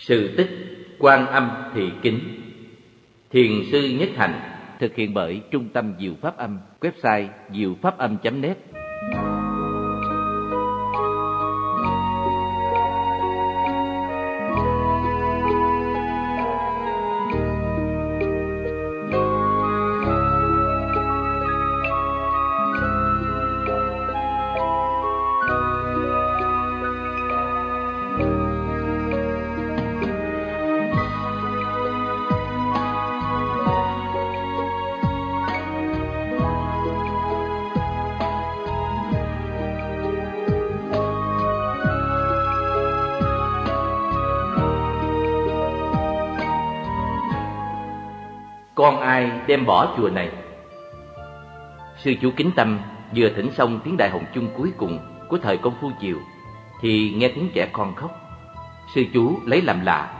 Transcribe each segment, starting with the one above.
Sự tích, Quan Âm Thị Kính. Thiền sư Nhất Hành Thực hiện bởi Trung tâm Diệu Pháp Âm, Website diệu pháp âm.net đem bỏ chùa này. Sư chú kính tâm, vừa thỉnh xong tiếng đại hồng chung cuối cùng của thời công phu chiều, Thì nghe tiếng trẻ con khóc. Sư chú lấy làm lạ,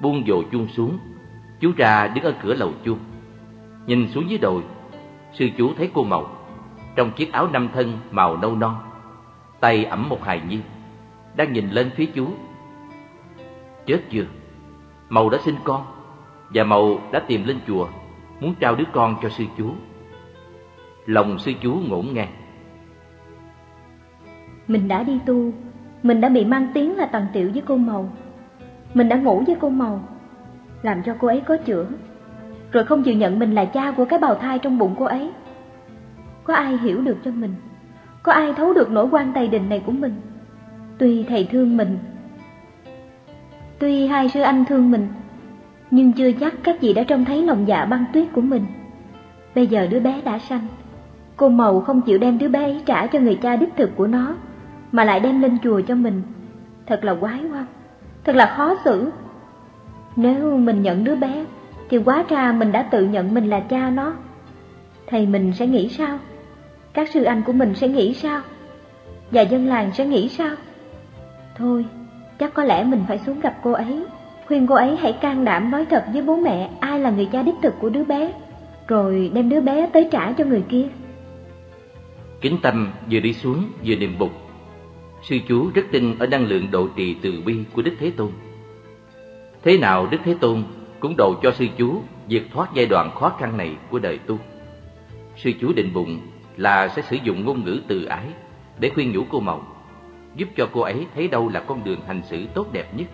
Buông dồ chuông xuống, Chú ra đứng ở cửa lầu chuông. Nhìn xuống dưới đồi, Sư chú thấy cô màu, Trong chiếc áo năm thân màu nâu non, Tay ẩm một hài nhi, Đang nhìn lên phía chú. Chết chưa? Màu đã sinh con và Mậu đã tìm lên chùa. Muốn trao đứa con cho sư chú Lòng sư chú ngổn ngang. Mình đã đi tu, Mình đã bị mang tiếng là tần tiểu với cô Màu. Mình đã ngủ với cô Màu, Làm cho cô ấy có chữa. Rồi không chịu nhận mình là cha của cái bào thai trong bụng cô ấy. Có ai hiểu được cho mình? Có ai thấu được nỗi quan tày đình này của mình? Tuy thầy thương mình, Tuy hai sư anh thương mình nhưng chưa chắc các chị đã trông thấy lòng dạ băng tuyết của mình. Bây giờ đứa bé đã sanh, cô mầu không chịu đem đứa bé ấy trả cho người cha đích thực của nó, mà lại đem lên chùa cho mình. Thật là quái quăng, thật là khó xử. Nếu mình nhận đứa bé, thì quá ra mình đã tự nhận mình là cha nó. Thầy mình sẽ nghĩ sao? Các sư anh của mình sẽ nghĩ sao? Và dân làng sẽ nghĩ sao? Thôi, chắc có lẽ mình phải xuống gặp cô ấy khuyên cô ấy hãy can đảm nói thật với bố mẹ ai là người cha đích thực của đứa bé, rồi đem đứa bé tới trả cho người kia. Kính tâm vừa đi xuống vừa niệm bục. Sư chú rất tin ở năng lượng độ trì từ bi của Đức Thế Tôn. Thế nào Đức Thế Tôn cũng độ cho sư chú vượt thoát giai đoạn khó khăn này của đời tu. Sư chú định bụng là sẽ sử dụng ngôn ngữ từ ái để khuyên nhủ cô Mậu, giúp cho cô ấy thấy đâu là con đường hành xử tốt đẹp nhất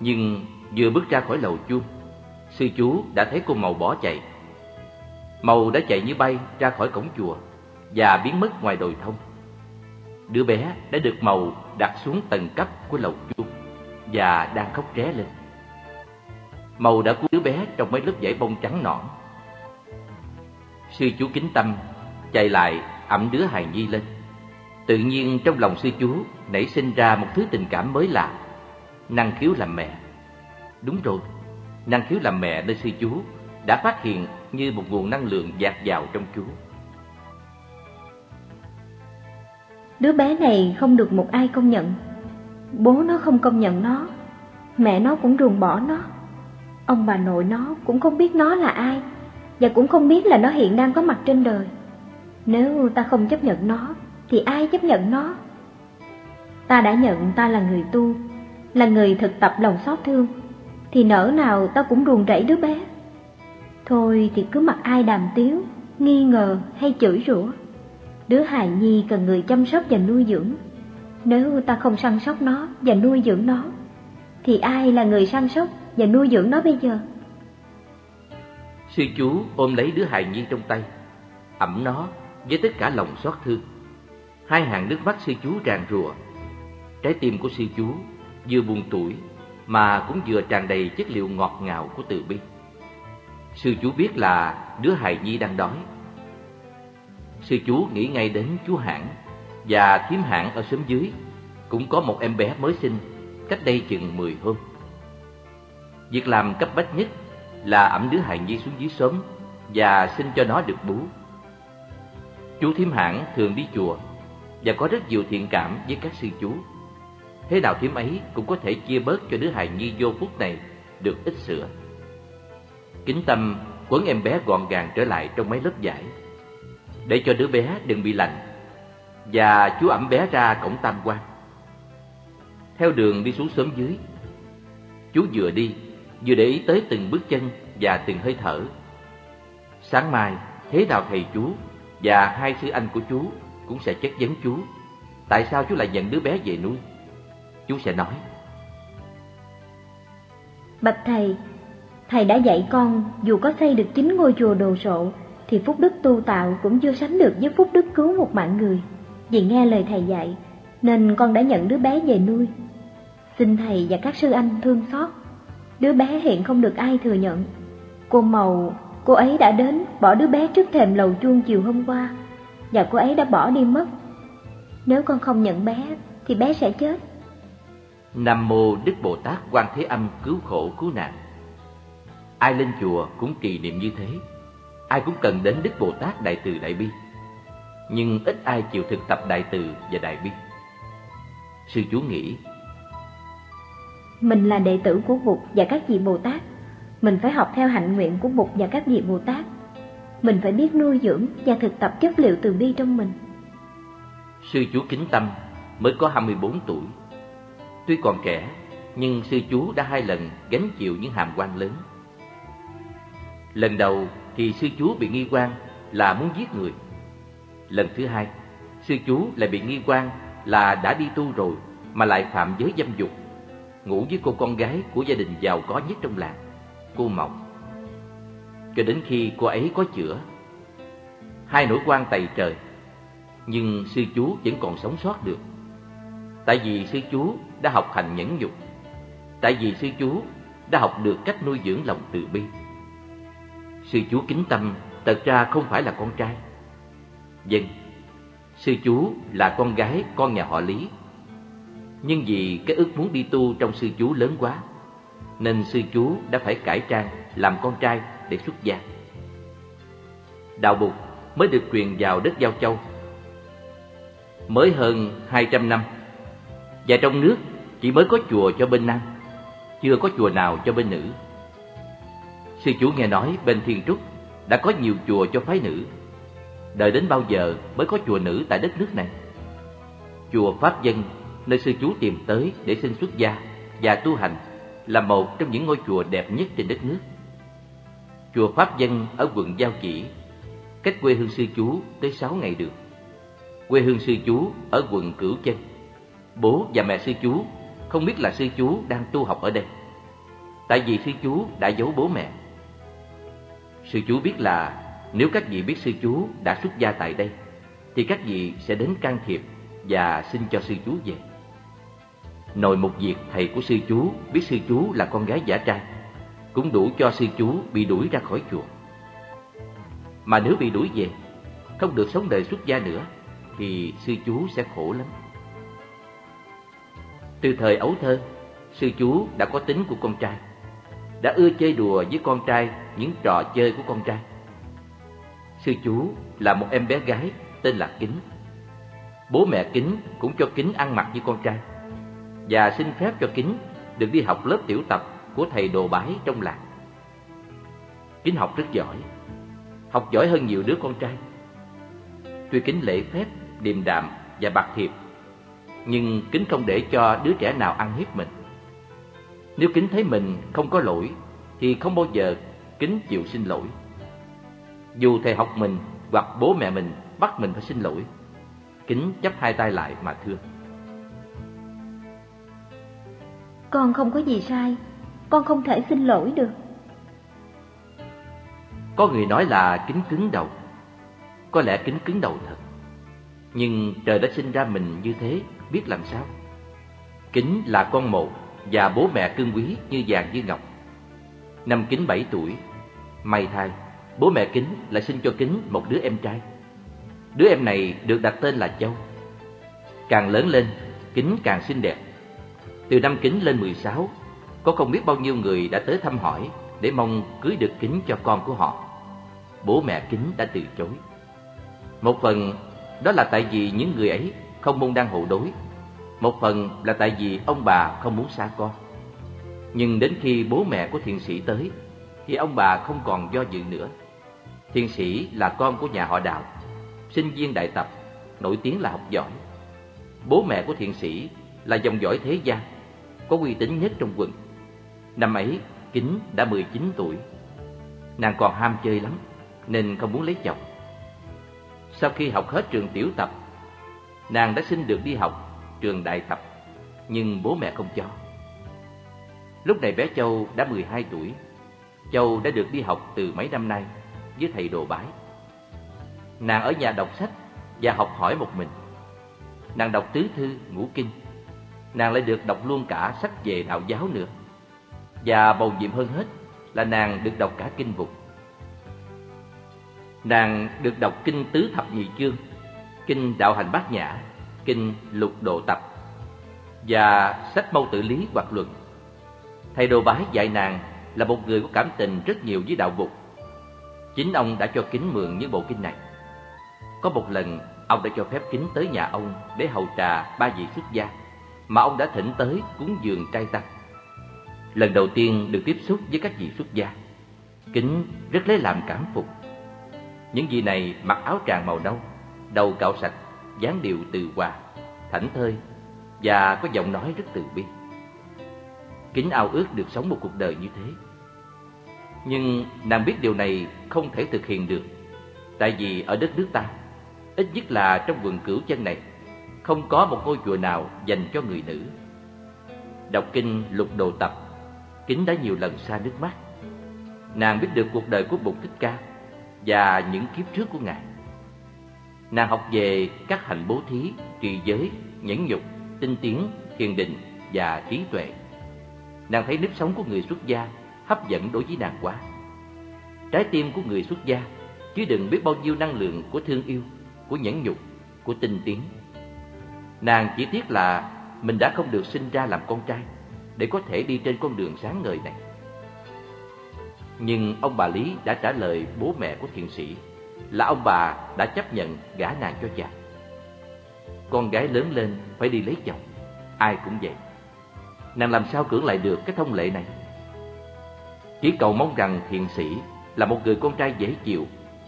nhưng vừa bước ra khỏi lầu chuông, Sư chú đã thấy cô Màu bỏ chạy. Màu đã chạy như bay ra khỏi cổng chùa Và biến mất ngoài đồi thông. Đứa bé đã được Màu đặt xuống tầng cấp của lầu chuông Và đang khóc ré lên. Màu đã cứu đứa bé trong mấy lớp vải bông trắng nõn. Sư chú kính tâm chạy lại ẩm đứa hài nhi lên. Tự nhiên trong lòng sư chú nảy sinh ra một thứ tình cảm mới lạ năng khiếu làm mẹ. Đúng rồi, năng khiếu làm mẹ nơi sư chú đã phát hiện như một nguồn năng lượng dạt vào trong chú. Đứa bé này không được một ai công nhận. Bố nó không công nhận nó, mẹ nó cũng ruồng bỏ nó. Ông bà nội nó cũng không biết nó là ai, và cũng không biết là nó hiện đang có mặt trên đời. Nếu ta không chấp nhận nó, thì ai chấp nhận nó? Ta đã nhận ta là người tu, là người thực tập lòng xót thương, thì nỡ nào tao cũng ruồng rẫy đứa bé. Thôi thì cứ mặc ai đàm tiếu, nghi ngờ hay chửi rủa. Đứa hài nhi cần người chăm sóc và nuôi dưỡng. Nếu ta không săn sóc nó và nuôi dưỡng nó, thì ai là người săn sóc và nuôi dưỡng nó bây giờ? Sư chú ôm lấy đứa hài nhi trong tay, ẩm nó với tất cả lòng xót thương. Hai hàng nước mắt sư chú ràn rùa. Trái tim của sư chú vừa buồn tuổi mà cũng vừa tràn đầy chất liệu ngọt ngào của từ bi. Sư chú biết là đứa hài nhi đang đói. Sư chú nghĩ ngay đến chú Hãng và thím Hãng ở xóm dưới cũng có một em bé mới sinh cách đây chừng 10 hôm. Việc làm cấp bách nhất là ẩm đứa hài nhi xuống dưới xóm và xin cho nó được bú. Chú thím Hãng thường đi chùa và có rất nhiều thiện cảm với các sư chú. Thế nào thím ấy cũng có thể chia bớt cho đứa hài nhi vô phúc này được ít sữa. Kính tâm quấn em bé gọn gàng trở lại trong mấy lớp vải để cho đứa bé đừng bị lạnh và chú ẩm bé ra cổng tam quan theo đường đi xuống xóm dưới Chú vừa đi, vừa để ý tới từng bước chân và từng hơi thở. Sáng mai, thế nào thầy chú và hai sư anh của chú cũng sẽ chất vấn chú. Tại sao chú lại nhận đứa bé về nuôi? Chú sẽ nói. Bạch thầy, thầy đã dạy con dù có xây được chín ngôi chùa đồ sộ thì phúc đức tu tạo cũng chưa sánh được với phúc đức cứu một mạng người. Vì nghe lời thầy dạy, nên con đã nhận đứa bé về nuôi. Xin thầy và các sư anh thương xót. Đứa bé hiện không được ai thừa nhận. Cô Màu, cô ấy đã đến bỏ đứa bé trước thềm lầu chuông chiều hôm qua, và cô ấy đã bỏ đi mất. Nếu con không nhận bé, thì bé sẽ chết. Nam Mô Đức Bồ Tát Quan Thế Âm cứu khổ cứu nạn. Ai lên chùa cũng kỳ niệm như thế, ai cũng cần đến Đức Bồ Tát Đại Từ Đại Bi. Nhưng ít ai chịu thực tập Đại Từ và Đại Bi. Sư chú nghĩ Mình là đệ tử của Bụt và các vị Bồ Tát Mình phải học theo hạnh nguyện của Bụt và các vị Bồ Tát Mình phải biết nuôi dưỡng và thực tập chất liệu từ bi trong mình Sư chú Kính Tâm mới có 24 tuổi Tuy còn trẻ Nhưng sư chú đã hai lần gánh chịu những hàm quan lớn Lần đầu thì sư chú bị nghi quan là muốn giết người Lần thứ hai Sư chú lại bị nghi quan là đã đi tu rồi mà lại phạm giới dâm dục, ngủ với cô con gái của gia đình giàu có nhất trong làng, cô Mộng. Cho đến khi cô ấy có chữa, hai nỗi quan tày trời, nhưng sư chú vẫn còn sống sót được. Tại vì sư chú đã học hành nhẫn nhục, tại vì sư chú đã học được cách nuôi dưỡng lòng từ bi. Sư chú kính tâm thật ra không phải là con trai. Dân, sư chú là con gái con nhà họ Lý nhưng vì cái ước muốn đi tu trong sư chú lớn quá Nên sư chú đã phải cải trang làm con trai để xuất gia Đạo Bụt mới được truyền vào đất Giao Châu Mới hơn 200 năm và trong nước chỉ mới có chùa cho bên nam Chưa có chùa nào cho bên nữ Sư chú nghe nói bên Thiên Trúc đã có nhiều chùa cho phái nữ Đợi đến bao giờ mới có chùa nữ tại đất nước này Chùa Pháp Dân nơi sư chú tìm tới để xin xuất gia và tu hành là một trong những ngôi chùa đẹp nhất trên đất nước. Chùa Pháp Dân ở quận Giao Chỉ, cách quê hương sư chú tới 6 ngày đường. Quê hương sư chú ở quận Cửu Chân. Bố và mẹ sư chú không biết là sư chú đang tu học ở đây. Tại vì sư chú đã giấu bố mẹ. Sư chú biết là nếu các vị biết sư chú đã xuất gia tại đây, thì các vị sẽ đến can thiệp và xin cho sư chú về. Nội một việc thầy của sư chú biết sư chú là con gái giả trai Cũng đủ cho sư chú bị đuổi ra khỏi chùa Mà nếu bị đuổi về Không được sống đời xuất gia nữa Thì sư chú sẽ khổ lắm từ thời ấu thơ Sư chú đã có tính của con trai Đã ưa chơi đùa với con trai Những trò chơi của con trai Sư chú là một em bé gái Tên là Kính Bố mẹ Kính cũng cho Kính ăn mặc như con trai và xin phép cho Kính được đi học lớp tiểu tập của thầy đồ bái trong làng. Kính học rất giỏi, học giỏi hơn nhiều đứa con trai. Tuy Kính lễ phép, điềm đạm và bạc thiệp, nhưng Kính không để cho đứa trẻ nào ăn hiếp mình. Nếu Kính thấy mình không có lỗi, thì không bao giờ Kính chịu xin lỗi. Dù thầy học mình hoặc bố mẹ mình bắt mình phải xin lỗi, Kính chấp hai tay lại mà thưa. Con không có gì sai, con không thể xin lỗi được. Có người nói là kính cứng đầu, có lẽ kính cứng đầu thật. Nhưng trời đã sinh ra mình như thế, biết làm sao? Kính là con một và bố mẹ cưng quý như vàng như ngọc. Năm kính bảy tuổi, may thai, bố mẹ kính lại sinh cho kính một đứa em trai. Đứa em này được đặt tên là Châu. Càng lớn lên, kính càng xinh đẹp từ năm Kính lên 16, có không biết bao nhiêu người đã tới thăm hỏi để mong cưới được Kính cho con của họ. Bố mẹ Kính đã từ chối. Một phần đó là tại vì những người ấy không môn đăng hộ đối. Một phần là tại vì ông bà không muốn xa con. Nhưng đến khi bố mẹ của thiền sĩ tới, thì ông bà không còn do dự nữa. Thiền sĩ là con của nhà họ đạo, sinh viên đại tập, nổi tiếng là học giỏi. Bố mẹ của thiền sĩ là dòng dõi thế gia, có uy tín nhất trong quận. Năm ấy, Kính đã 19 tuổi. Nàng còn ham chơi lắm, nên không muốn lấy chồng. Sau khi học hết trường tiểu tập, nàng đã xin được đi học trường đại thập, nhưng bố mẹ không cho. Lúc này bé Châu đã 12 tuổi. Châu đã được đi học từ mấy năm nay với thầy đồ bái. Nàng ở nhà đọc sách và học hỏi một mình. Nàng đọc tứ thư, ngũ kinh. Nàng lại được đọc luôn cả sách về đạo giáo nữa. Và bầu nhiệm hơn hết là nàng được đọc cả kinh vục. Nàng được đọc kinh tứ thập nhị chương, kinh đạo hành bát nhã, kinh lục độ tập và sách mâu tự lý hoặc luận. Thầy đồ bái dạy nàng là một người có cảm tình rất nhiều với đạo Phật. Chính ông đã cho kính mượn những bộ kinh này. Có một lần, ông đã cho phép kính tới nhà ông để hầu trà ba vị xuất gia mà ông đã thỉnh tới cúng dường trai tăng. Lần đầu tiên được tiếp xúc với các vị xuất gia, kính rất lấy làm cảm phục. Những vị này mặc áo tràng màu nâu, đầu cạo sạch, dáng điệu từ hòa, thảnh thơi và có giọng nói rất từ bi. Kính ao ước được sống một cuộc đời như thế. Nhưng nàng biết điều này không thể thực hiện được, tại vì ở đất nước ta, ít nhất là trong vườn cửu chân này, không có một ngôi chùa nào dành cho người nữ. Đọc kinh lục đồ tập, Kính đã nhiều lần xa nước mắt. Nàng biết được cuộc đời của Bụt Thích Ca và những kiếp trước của Ngài. Nàng học về các hạnh bố thí, trì giới, nhẫn nhục, tinh tiến, thiền định và trí tuệ. Nàng thấy nếp sống của người xuất gia hấp dẫn đối với nàng quá. Trái tim của người xuất gia chứ đừng biết bao nhiêu năng lượng của thương yêu, của nhẫn nhục, của tinh tiến. Nàng chỉ tiếc là mình đã không được sinh ra làm con trai để có thể đi trên con đường sáng ngời này. Nhưng ông bà Lý đã trả lời bố mẹ của thiền sĩ là ông bà đã chấp nhận gả nàng cho chàng. Con gái lớn lên phải đi lấy chồng, ai cũng vậy. Nàng làm sao cưỡng lại được cái thông lệ này? Chỉ cầu mong rằng thiền sĩ là một người con trai dễ chịu,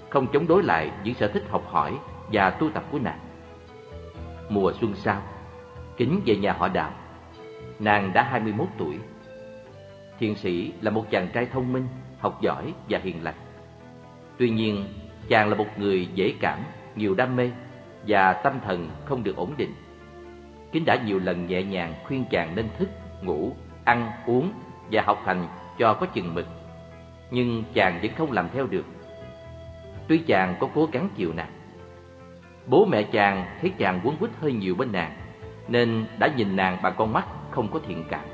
không chống đối lại những sở thích học hỏi và tu tập của nàng. Mùa xuân sau, kính về nhà họ đạo. Nàng đã 21 tuổi. Thiền sĩ là một chàng trai thông minh, học giỏi và hiền lành. Tuy nhiên, chàng là một người dễ cảm, nhiều đam mê và tâm thần không được ổn định. Kính đã nhiều lần nhẹ nhàng khuyên chàng nên thức, ngủ, ăn, uống và học hành cho có chừng mực. Nhưng chàng vẫn không làm theo được. Tuy chàng có cố gắng chịu nàng. Bố mẹ chàng thấy chàng quấn quýt hơi nhiều bên nàng, nên đã nhìn nàng bằng con mắt không có thiện cảm.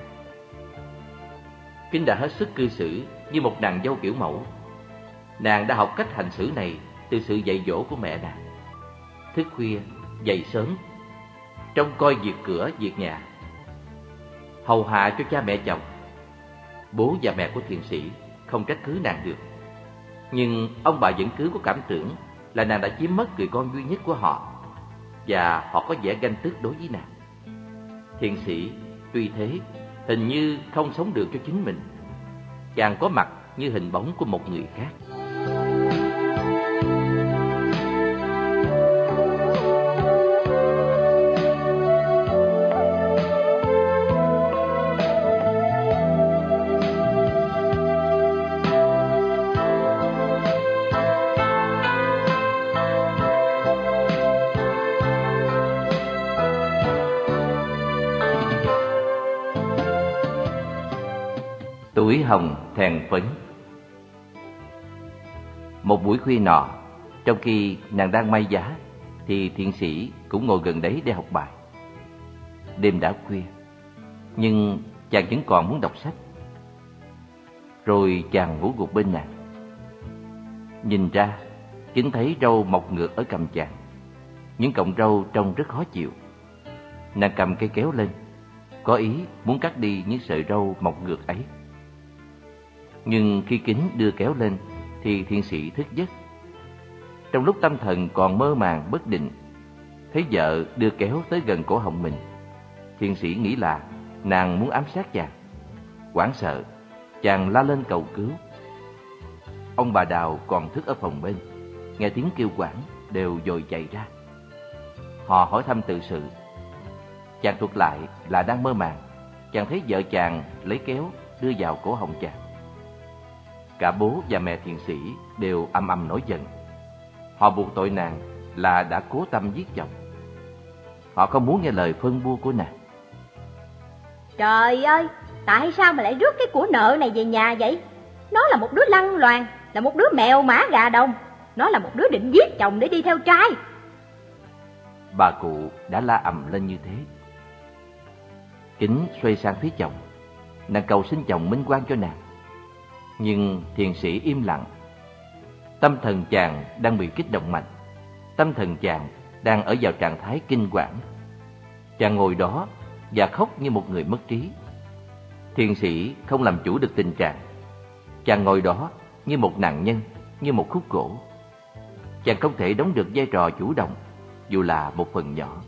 Kinh đã hết sức cư xử như một nàng dâu kiểu mẫu. Nàng đã học cách hành xử này từ sự dạy dỗ của mẹ nàng. Thức khuya, dậy sớm, trông coi việc cửa, việc nhà. Hầu hạ cho cha mẹ chồng. Bố và mẹ của thiền sĩ không trách cứ nàng được. Nhưng ông bà vẫn cứ có cảm tưởng là nàng đã chiếm mất người con duy nhất của họ và họ có vẻ ganh tức đối với nàng. Thiền sĩ tuy thế hình như không sống được cho chính mình. Chàng có mặt như hình bóng của một người khác. Tuổi hồng thèn phấn Một buổi khuya nọ, trong khi nàng đang may giá, thì thiện sĩ cũng ngồi gần đấy để học bài. Đêm đã khuya, nhưng chàng vẫn còn muốn đọc sách. Rồi chàng ngủ gục bên nàng. Nhìn ra, chính thấy râu mọc ngược ở cầm chàng. Những cọng râu trông rất khó chịu. Nàng cầm cây kéo lên, có ý muốn cắt đi những sợi râu mọc ngược ấy. Nhưng khi kính đưa kéo lên, Thì thiên sĩ thức giấc. Trong lúc tâm thần còn mơ màng bất định, Thấy vợ đưa kéo tới gần cổ họng mình Thiên sĩ nghĩ là nàng muốn ám sát chàng. Quảng sợ, Chàng la lên cầu cứu. Ông bà Đào còn thức ở phòng bên, Nghe tiếng kêu quảng đều dồi chạy ra. Họ hỏi thăm tự sự. Chàng thuật lại là đang mơ màng, Chàng thấy vợ chàng lấy kéo đưa vào cổ họng chàng. Cả bố và mẹ thiền sĩ đều âm âm nổi giận. Họ buộc tội nàng là đã cố tâm giết chồng. Họ không muốn nghe lời phân bua của nàng. Trời ơi, tại sao mà lại rước cái của nợ này về nhà vậy? Nó là một đứa lăng loàn, là một đứa mèo mã gà đồng. Nó là một đứa định giết chồng để đi theo trai. Bà cụ đã la ầm lên như thế. Kính xoay sang phía chồng, nàng cầu xin chồng minh quan cho nàng. Nhưng thiền sĩ im lặng. Tâm thần chàng đang bị kích động mạnh. Tâm thần chàng đang ở vào trạng thái kinh quản. Chàng ngồi đó và khóc như một người mất trí. Thiền sĩ không làm chủ được tình trạng. Chàng ngồi đó như một nạn nhân, như một khúc gỗ. Chàng không thể đóng được vai trò chủ động, dù là một phần nhỏ.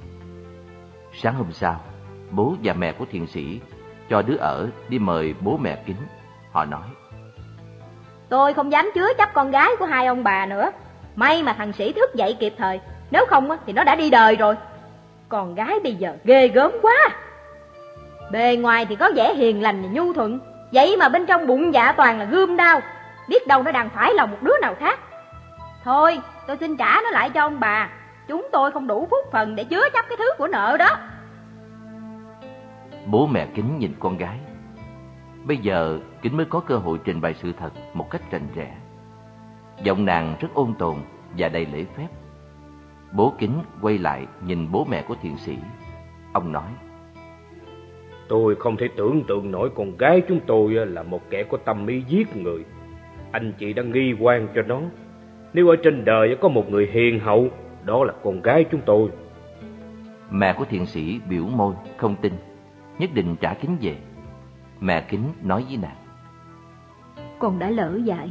Sáng hôm sau, bố và mẹ của thiền sĩ cho đứa ở đi mời bố mẹ kính. Họ nói, Tôi không dám chứa chấp con gái của hai ông bà nữa. May mà thằng sĩ thức dậy kịp thời, nếu không thì nó đã đi đời rồi. Con gái bây giờ ghê gớm quá. Bề ngoài thì có vẻ hiền lành và nhu thuận, vậy mà bên trong bụng dạ toàn là gươm đau, biết đâu nó đang phải lòng một đứa nào khác. Thôi, tôi xin trả nó lại cho ông bà, chúng tôi không đủ phúc phần để chứa chấp cái thứ của nợ đó. Bố mẹ kính nhìn con gái. Bây giờ kính mới có cơ hội trình bày sự thật một cách rành rẽ. Giọng nàng rất ôn tồn và đầy lễ phép. Bố kính quay lại nhìn bố mẹ của thiền sĩ. Ông nói. Tôi không thể tưởng tượng nổi con gái chúng tôi là một kẻ có tâm ý giết người. Anh chị đã nghi quan cho nó. Nếu ở trên đời có một người hiền hậu, đó là con gái chúng tôi. Mẹ của thiền sĩ biểu môi, không tin, nhất định trả kính về. Mẹ kính nói với nàng. Con đã lỡ dại,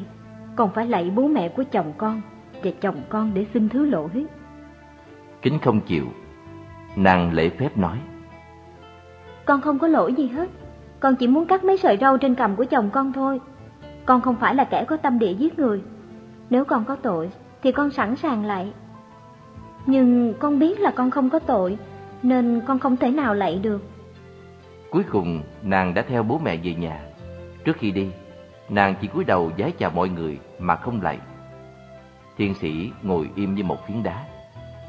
con phải lạy bố mẹ của chồng con và chồng con để xin thứ lỗi. Kính không chịu, nàng lễ phép nói. Con không có lỗi gì hết, con chỉ muốn cắt mấy sợi râu trên cằm của chồng con thôi. Con không phải là kẻ có tâm địa giết người. Nếu con có tội, thì con sẵn sàng lạy. Nhưng con biết là con không có tội, nên con không thể nào lạy được. Cuối cùng, nàng đã theo bố mẹ về nhà. Trước khi đi, nàng chỉ cúi đầu vái chào mọi người mà không lạy. Thiên sĩ ngồi im như một phiến đá.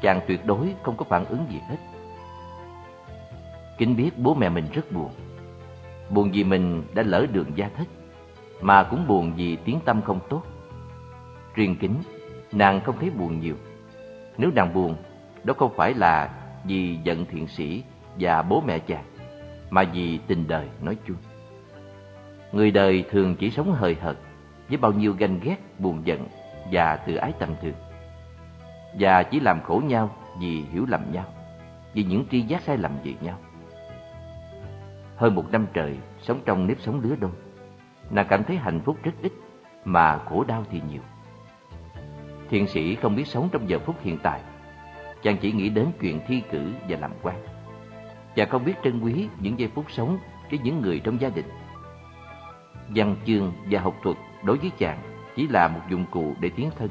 Chàng tuyệt đối không có phản ứng gì hết. Kính biết bố mẹ mình rất buồn. Buồn vì mình đã lỡ đường gia thất, mà cũng buồn vì tiếng tâm không tốt. Riêng kính, nàng không thấy buồn nhiều. Nếu nàng buồn, đó không phải là vì giận thiện sĩ và bố mẹ chàng, mà vì tình đời nói chung. Người đời thường chỉ sống hời hợt, với bao nhiêu ganh ghét, buồn giận và tự ái tầm thường. Và chỉ làm khổ nhau vì hiểu lầm nhau, vì những tri giác sai lầm về nhau. Hơn một năm trời sống trong nếp sống lứa đôi, nàng cảm thấy hạnh phúc rất ít mà khổ đau thì nhiều. Thiện sĩ không biết sống trong giờ phút hiện tại, chàng chỉ nghĩ đến chuyện thi cử và làm quan và không biết trân quý những giây phút sống với những người trong gia đình. Văn chương và học thuật đối với chàng chỉ là một dụng cụ để tiến thân,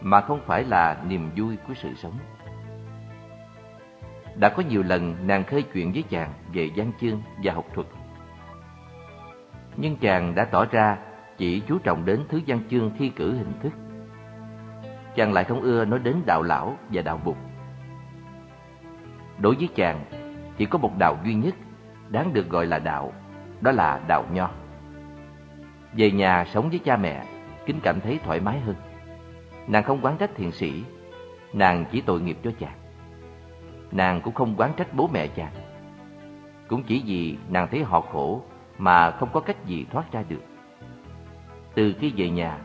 mà không phải là niềm vui của sự sống. Đã có nhiều lần nàng khơi chuyện với chàng về văn chương và học thuật. Nhưng chàng đã tỏ ra chỉ chú trọng đến thứ văn chương thi cử hình thức. Chàng lại không ưa nói đến đạo lão và đạo bục. Đối với chàng, chỉ có một đạo duy nhất đáng được gọi là đạo, đó là đạo nho. Về nhà sống với cha mẹ, Kính cảm thấy thoải mái hơn. Nàng không quán trách thiền sĩ, nàng chỉ tội nghiệp cho chàng. Nàng cũng không quán trách bố mẹ chàng. Cũng chỉ vì nàng thấy họ khổ mà không có cách gì thoát ra được. Từ khi về nhà,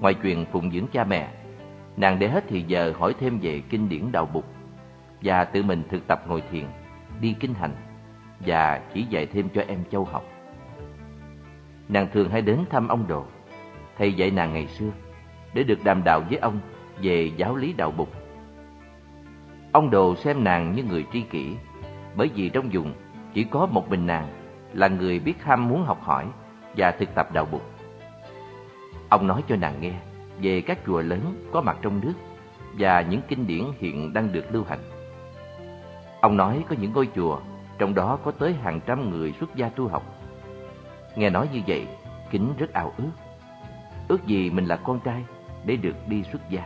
ngoài chuyện phụng dưỡng cha mẹ, nàng để hết thì giờ hỏi thêm về kinh điển đạo bục và tự mình thực tập ngồi thiền, đi kinh hành và chỉ dạy thêm cho em châu học. Nàng thường hay đến thăm ông Đồ, thầy dạy nàng ngày xưa, để được đàm đạo với ông về giáo lý đạo bục. Ông Đồ xem nàng như người tri kỷ, bởi vì trong vùng chỉ có một mình nàng là người biết ham muốn học hỏi và thực tập đạo bục. Ông nói cho nàng nghe về các chùa lớn có mặt trong nước và những kinh điển hiện đang được lưu hành. Ông nói có những ngôi chùa, trong đó có tới hàng trăm người xuất gia tu học. Nghe nói như vậy, Kính rất ao ước. Ước gì mình là con trai để được đi xuất gia.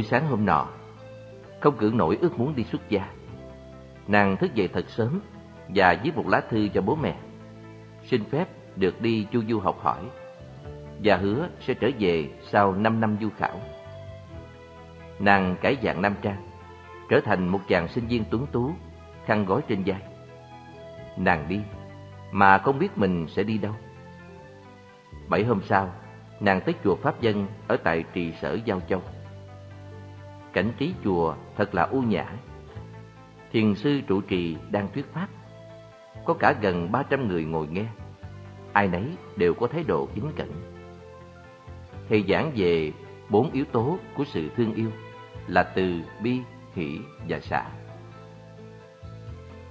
Buổi sáng hôm nọ. Không cưỡng nổi ước muốn đi xuất gia. Nàng thức dậy thật sớm Và viết một lá thư cho bố mẹ. Xin phép được đi chu du học hỏi Và hứa sẽ trở về sau 5 năm du khảo. Nàng cải dạng nam trang Trở thành một chàng sinh viên tuấn tú Khăn gói trên vai. Nàng đi Mà không biết mình sẽ đi đâu. Bảy hôm sau, nàng tới chùa Pháp Dân ở tại trì sở Giao Châu. Cảnh trí chùa thật là u nhã. Thiền sư trụ trì đang thuyết pháp. Có cả gần 300 người ngồi nghe. Ai nấy đều có thái độ kính cẩn. Thầy giảng về bốn yếu tố của sự thương yêu là từ, bi, hỷ và xả.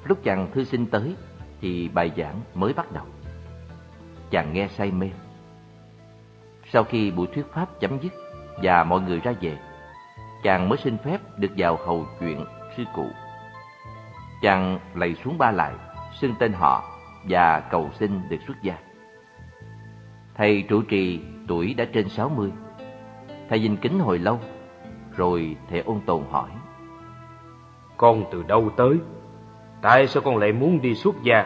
Lúc chàng thư sinh tới thì bài giảng mới bắt đầu. Chàng nghe say mê. Sau khi buổi thuyết pháp chấm dứt và mọi người ra về, chàng mới xin phép được vào hầu chuyện sư cụ. Chàng lạy xuống ba lại, xưng tên họ và cầu xin được xuất gia. Thầy trụ trì tuổi đã trên 60. Thầy nhìn kính hồi lâu, rồi thầy ôn tồn hỏi. Con từ đâu tới? Tại sao con lại muốn đi xuất gia?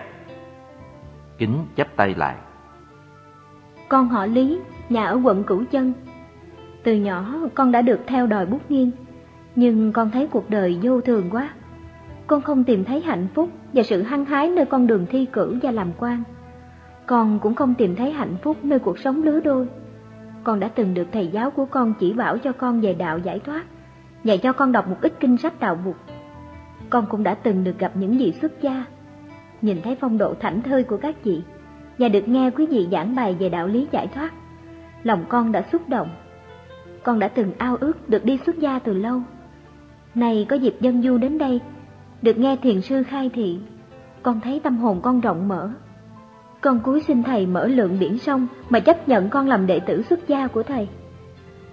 Kính chắp tay lại. Con họ Lý, nhà ở quận Cửu Chân. Từ nhỏ con đã được theo đòi bút nghiêng, nhưng con thấy cuộc đời vô thường quá. Con không tìm thấy hạnh phúc và sự hăng hái nơi con đường thi cử và làm quan. Con cũng không tìm thấy hạnh phúc nơi cuộc sống lứa đôi. Con đã từng được thầy giáo của con chỉ bảo cho con về đạo giải thoát, dạy cho con đọc một ít kinh sách đạo Phật. Con cũng đã từng được gặp những vị xuất gia, nhìn thấy phong độ thảnh thơi của các vị và được nghe quý vị giảng bài về đạo lý giải thoát lòng con đã xúc động. Con đã từng ao ước được đi xuất gia từ lâu. Này có dịp dân du đến đây, được nghe thiền sư khai thị, con thấy tâm hồn con rộng mở. Con cúi xin thầy mở lượng biển sông mà chấp nhận con làm đệ tử xuất gia của thầy.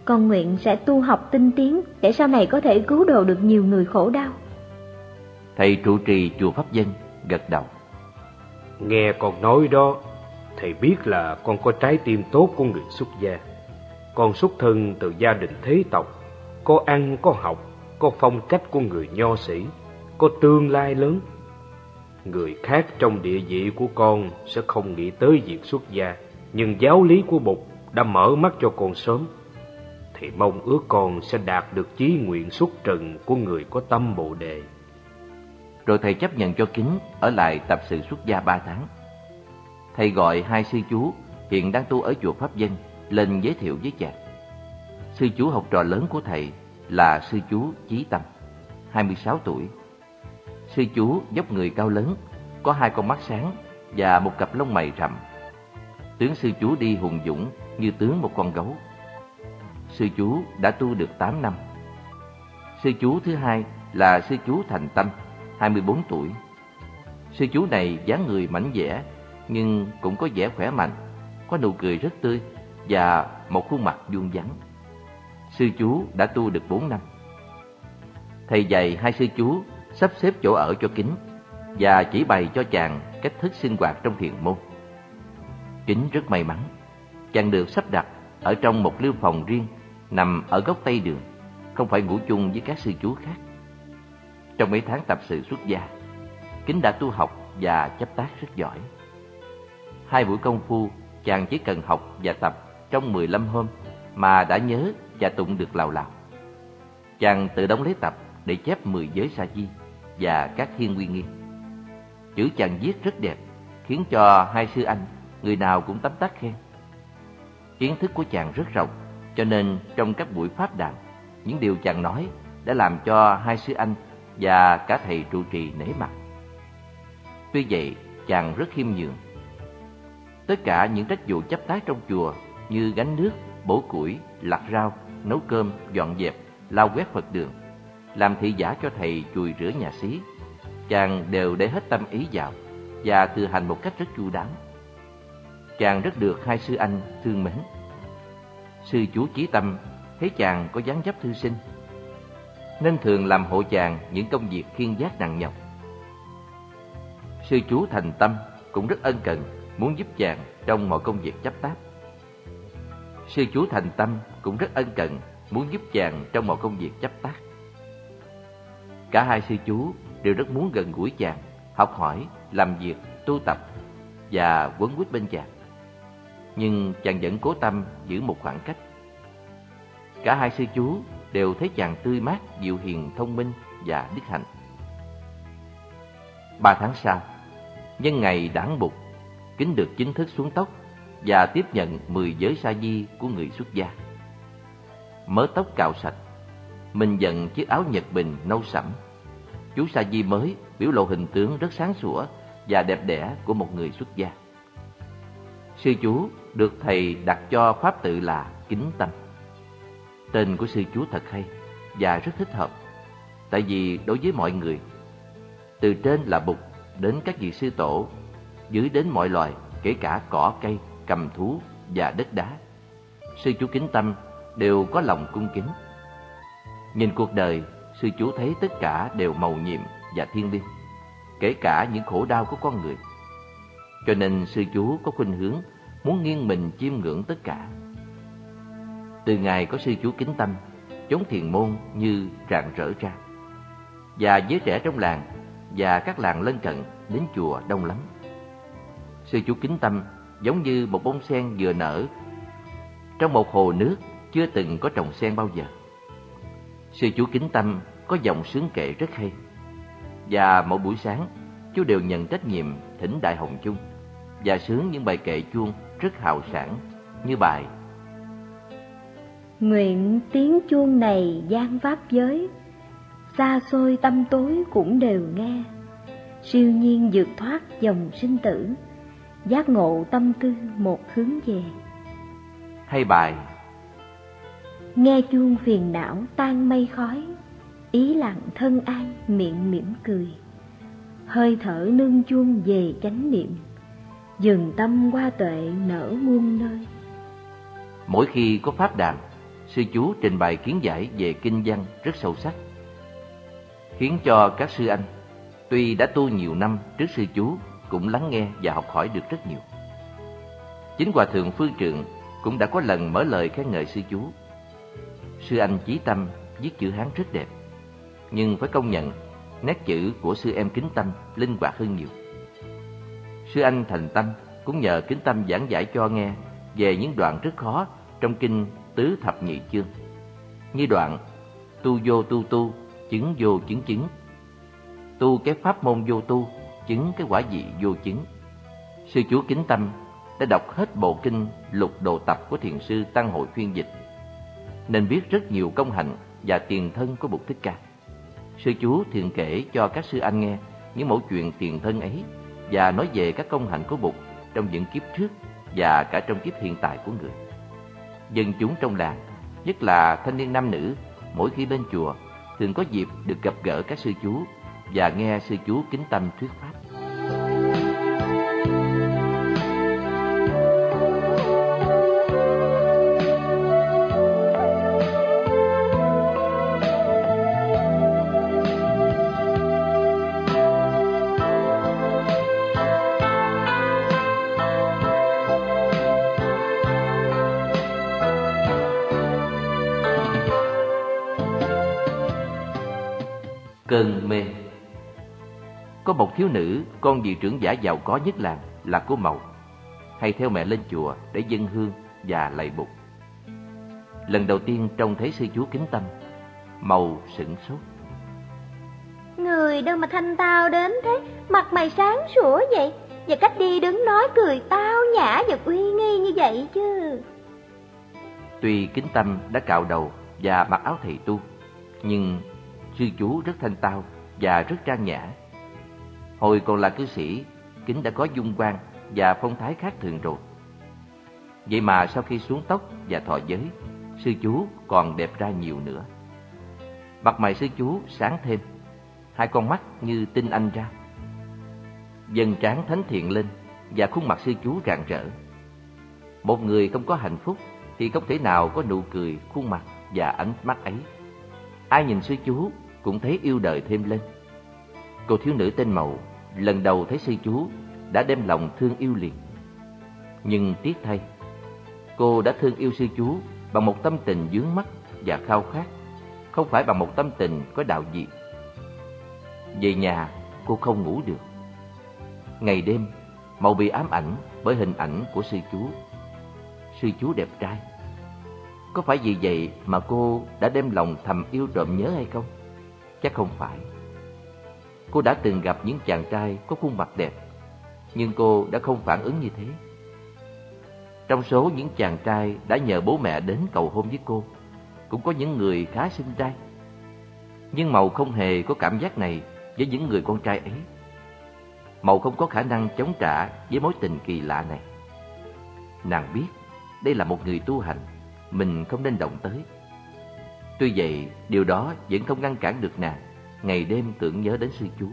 Con nguyện sẽ tu học tinh tiến để sau này có thể cứu độ được nhiều người khổ đau. Thầy trụ trì chùa Pháp Dân gật đầu. Nghe con nói đó, thầy biết là con có trái tim tốt của người xuất gia. Con xuất thân từ gia đình thế tộc, có ăn, có học, có phong cách của người nho sĩ, có tương lai lớn. Người khác trong địa vị của con sẽ không nghĩ tới việc xuất gia, nhưng giáo lý của Bụt đã mở mắt cho con sớm. Thì mong ước con sẽ đạt được chí nguyện xuất trần của người có tâm Bồ đề. Rồi thầy chấp nhận cho Kính ở lại tập sự xuất gia ba tháng. Thầy gọi hai sư chú hiện đang tu ở chùa Pháp Dân lên giới thiệu với chàng. Sư chú học trò lớn của thầy là sư chú Chí Tâm, 26 tuổi. Sư chú dốc người cao lớn, có hai con mắt sáng và một cặp lông mày rậm. Tướng sư chú đi hùng dũng như tướng một con gấu. Sư chú đã tu được 8 năm. Sư chú thứ hai là sư chú Thành Tâm, 24 tuổi. Sư chú này dáng người mảnh dẻ nhưng cũng có vẻ khỏe mạnh, có nụ cười rất tươi và một khuôn mặt vuông vắn. Sư chú đã tu được 4 năm. Thầy dạy hai sư chú sắp xếp chỗ ở cho Kính và chỉ bày cho chàng cách thức sinh hoạt trong thiền môn. Kính rất may mắn, chàng được sắp đặt ở trong một lưu phòng riêng nằm ở góc tây đường, không phải ngủ chung với các sư chú khác. Trong mấy tháng tập sự xuất gia, Kính đã tu học và chấp tác rất giỏi. Hai buổi công phu, chàng chỉ cần học và tập trong 15 hôm mà đã nhớ và tụng được lào lào. Chàng tự đóng lấy tập để chép 10 giới sa di và các thiên quy nghi. Chữ chàng viết rất đẹp, khiến cho hai sư anh, người nào cũng tấm tắc khen. Kiến thức của chàng rất rộng, cho nên trong các buổi pháp đàn, những điều chàng nói đã làm cho hai sư anh và cả thầy trụ trì nể mặt. Tuy vậy, chàng rất khiêm nhường, Tất cả những trách vụ chấp tác trong chùa như gánh nước, bổ củi, lặt rau, nấu cơm, dọn dẹp, lau quét Phật đường, làm thị giả cho thầy chùi rửa nhà xí, chàng đều để hết tâm ý vào và tự hành một cách rất chu đáo. Chàng rất được hai sư anh thương mến. Sư chú Chí Tâm thấy chàng có dáng dấp thư sinh, nên thường làm hộ chàng những công việc khiên giác nặng nhọc. Sư chú Thành Tâm cũng rất ân cần, muốn giúp chàng trong mọi công việc chấp tác. Sư chú Thành Tâm cũng rất ân cần, muốn giúp chàng trong mọi công việc chấp tác. Cả hai sư chú đều rất muốn gần gũi chàng, học hỏi, làm việc, tu tập và quấn quýt bên chàng. Nhưng chàng vẫn cố tâm giữ một khoảng cách. Cả hai sư chú đều thấy chàng tươi mát, dịu hiền, thông minh và đức hạnh. Ba tháng sau, nhân ngày đảng bục, kính được chính thức xuống tóc và tiếp nhận mười giới sa di của người xuất gia. Mớ tóc cạo sạch, mình dần chiếc áo nhật bình nâu sẫm. Chú sa di mới biểu lộ hình tướng rất sáng sủa và đẹp đẽ của một người xuất gia. Sư chú được thầy đặt cho pháp tự là Kính Tâm. Tên của sư chú thật hay và rất thích hợp, tại vì đối với mọi người, từ trên là bục đến các vị sư tổ, dưới đến mọi loài, kể cả cỏ cây, cầm thú và đất đá. Sư chú Kính Tâm đều có lòng cung kính. Nhìn cuộc đời, sư chú thấy tất cả đều màu nhiệm và thiên liêng, kể cả những khổ đau của con người. Cho nên sư chú có khuynh hướng muốn nghiêng mình chiêm ngưỡng tất cả. Từ ngày có sư chú kính tâm, chốn thiền môn như rạng rỡ ra. Và giới trẻ trong làng và các làng lân cận đến chùa đông lắm. Sư chú kính tâm giống như một bông sen vừa nở trong một hồ nước chưa từng có trồng sen bao giờ. Sư chú kính tâm có giọng sướng kệ rất hay. Và mỗi buổi sáng, chú đều nhận trách nhiệm thỉnh Đại Hồng Chung và sướng những bài kệ chuông rất hào sảng như bài Nguyện tiếng chuông này gian pháp giới, xa xôi tâm tối cũng đều nghe. Siêu nhiên vượt thoát dòng sinh tử, giác ngộ tâm tư một hướng về. Hay bài Nghe chuông phiền não tan mây khói, ý lặng thân an miệng mỉm cười. Hơi thở nương chuông về chánh niệm, dừng tâm qua tuệ nở muôn nơi. Mỗi khi có pháp đàm, sư chú trình bày kiến giải về kinh văn rất sâu sắc, khiến cho các sư anh tuy đã tu nhiều năm trước sư chú cũng lắng nghe và học hỏi được rất nhiều. Chính hòa thượng Phương Trượng cũng đã có lần mở lời khen ngợi sư chú. Sư anh Chí Tâm viết chữ Hán rất đẹp, nhưng phải công nhận nét chữ của sư em Kính Tâm linh hoạt hơn nhiều. Sư anh Thành Tâm cũng nhờ Kính Tâm giảng giải cho nghe về những đoạn rất khó trong kinh Tứ Thập Nhị Chương, như đoạn tu vô tu tu, chứng vô chứng chứng, tu cái pháp môn vô tu, chứng cái quả vị vô chứng. Sư chú Kính Tâm đã đọc hết bộ kinh lục đồ tập của thiền sư Tăng Hội phiên dịch, nên biết rất nhiều công hạnh và tiền thân của Bụt Thích Ca. Sư chú thường kể cho các sư anh nghe những mẫu chuyện tiền thân ấy và nói về các công hạnh của Bụt trong những kiếp trước và cả trong kiếp hiện tại của người. Dân chúng trong làng, nhất là thanh niên nam nữ, mỗi khi bên chùa thường có dịp được gặp gỡ các sư chú và nghe sư chú kính tâm thuyết pháp. Một thiếu nữ, con vị trưởng giả giàu có nhất làng là cô Mậu, hay theo mẹ lên chùa để dân hương và lạy bục. Lần đầu tiên trông thấy sư chú kính tâm, Mậu sửng sốt. Người đâu mà thanh tao đến thế, mặt mày sáng sủa vậy, và cách đi đứng nói cười tao nhã và uy nghi như vậy chứ. Tuy kính tâm đã cạo đầu và mặc áo thầy tu, nhưng sư chú rất thanh tao và rất trang nhã. Hồi còn là cư sĩ, kính đã có dung quan và phong thái khác thường rồi. Vậy mà sau khi xuống tóc và thọ giới, sư chú còn đẹp ra nhiều nữa. Mặt mày sư chú sáng thêm, hai con mắt như tinh anh ra. Dần trán thánh thiện lên và khuôn mặt sư chú rạng rỡ. Một người không có hạnh phúc thì không thể nào có nụ cười, khuôn mặt và ánh mắt ấy. Ai nhìn sư chú cũng thấy yêu đời thêm lên. Cô thiếu nữ tên Mậu lần đầu thấy sư chú đã đem lòng thương yêu liền. Nhưng tiếc thay, cô đã thương yêu sư chú bằng một tâm tình dướng mắt và khao khát, không phải bằng một tâm tình có đạo gì. Về nhà, cô không ngủ được. Ngày đêm, màu bị ám ảnh bởi hình ảnh của sư chú. Sư chú đẹp trai. Có phải vì vậy mà cô đã đem lòng thầm yêu trộm nhớ hay không? Chắc không phải. Cô đã từng gặp những chàng trai có khuôn mặt đẹp, nhưng cô đã không phản ứng như thế. Trong số những chàng trai đã nhờ bố mẹ đến cầu hôn với cô, cũng có những người khá xinh trai. Nhưng Mậu không hề có cảm giác này với những người con trai ấy. Mậu không có khả năng chống trả với mối tình kỳ lạ này. Nàng biết đây là một người tu hành, mình không nên động tới. Tuy vậy, điều đó vẫn không ngăn cản được nàng ngày đêm tưởng nhớ đến sư chú.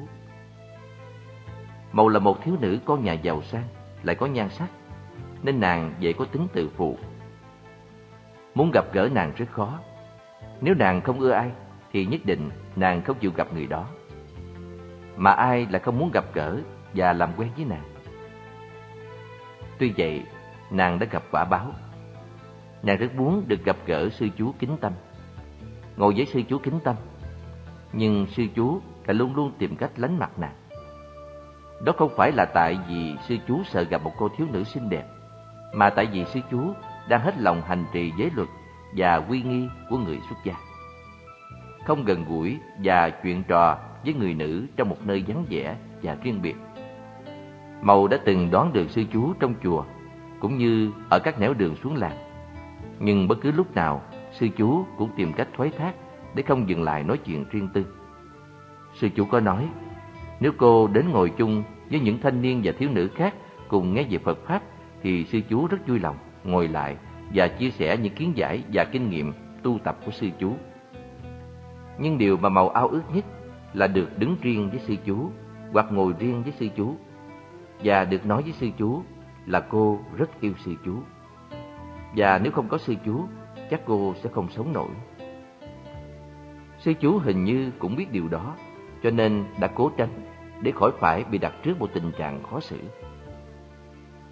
Mậu là một thiếu nữ con nhà giàu sang, lại có nhan sắc, nên nàng dễ có tính tự phụ. Muốn gặp gỡ nàng rất khó. Nếu nàng không ưa ai, thì nhất định nàng không chịu gặp người đó. Mà ai lại không muốn gặp gỡ và làm quen với nàng. Tuy vậy, nàng đã gặp quả báo. Nàng rất muốn được gặp gỡ sư chú kính tâm. Ngồi với sư chú kính tâm, nhưng sư chú lại luôn luôn tìm cách lánh mặt nàng. Đó không phải là tại vì sư chú sợ gặp một cô thiếu nữ xinh đẹp, mà tại vì sư chú đang hết lòng hành trì giới luật và quy nghi của người xuất gia. Không gần gũi và chuyện trò với người nữ trong một nơi vắng vẻ và riêng biệt. Mậu đã từng đoán được sư chú trong chùa, cũng như ở các nẻo đường xuống làng. Nhưng bất cứ lúc nào, sư chú cũng tìm cách thoái thác để không dừng lại nói chuyện riêng tư. Sư chủ có nói, nếu cô đến ngồi chung với những thanh niên và thiếu nữ khác cùng nghe về Phật Pháp, thì sư chú rất vui lòng ngồi lại và chia sẻ những kiến giải và kinh nghiệm tu tập của sư chú. Nhưng điều mà Màu ao ước nhất là được đứng riêng với sư chú hoặc ngồi riêng với sư chú và được nói với sư chú là cô rất yêu sư chú. Và nếu không có sư chú, chắc cô sẽ không sống nổi. Sư chú hình như cũng biết điều đó, cho nên đã cố tránh để khỏi phải bị đặt trước một tình trạng khó xử.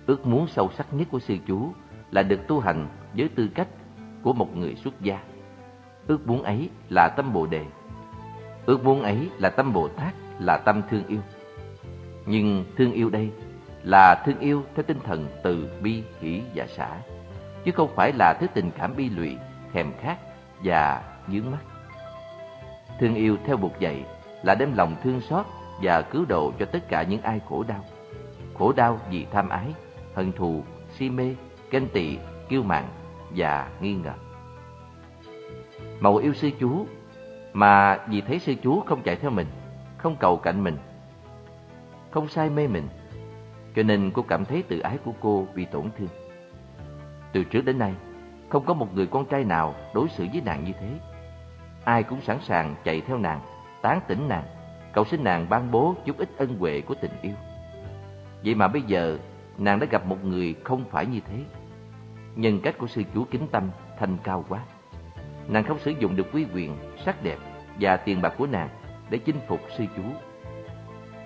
Ước muốn sâu sắc nhất của sư chú là được tu hành với tư cách của một người xuất gia. Ước muốn ấy là tâm Bồ đề. Ước muốn ấy là tâm Bồ Tát, là tâm thương yêu. Nhưng thương yêu đây là thương yêu theo tinh thần từ bi, hỷ và xả, chứ không phải là thứ tình cảm bi lụy, thèm khát và dướng mắt. Thương yêu theo Bụt dạy là đem lòng thương xót và cứu độ cho tất cả những ai khổ đau. Khổ đau vì tham ái, hận thù, si mê, ganh tị, kiêu mạn và nghi ngờ. Mầu yêu sư chú mà vì thấy sư chú không chạy theo mình, không cầu cạnh mình, không say mê mình, cho nên cô cảm thấy tự ái của cô bị tổn thương. Từ trước đến nay, không có một người con trai nào đối xử với nàng như thế ai cũng sẵn sàng chạy theo nàng, tán tỉnh nàng, cầu xin nàng ban bố chút ít ân huệ của tình yêu. Vậy mà bây giờ, nàng đã gặp một người không phải như thế. Nhân cách của sư chú kính tâm thanh cao quá. Nàng không sử dụng được quý quyền, sắc đẹp và tiền bạc của nàng để chinh phục sư chú.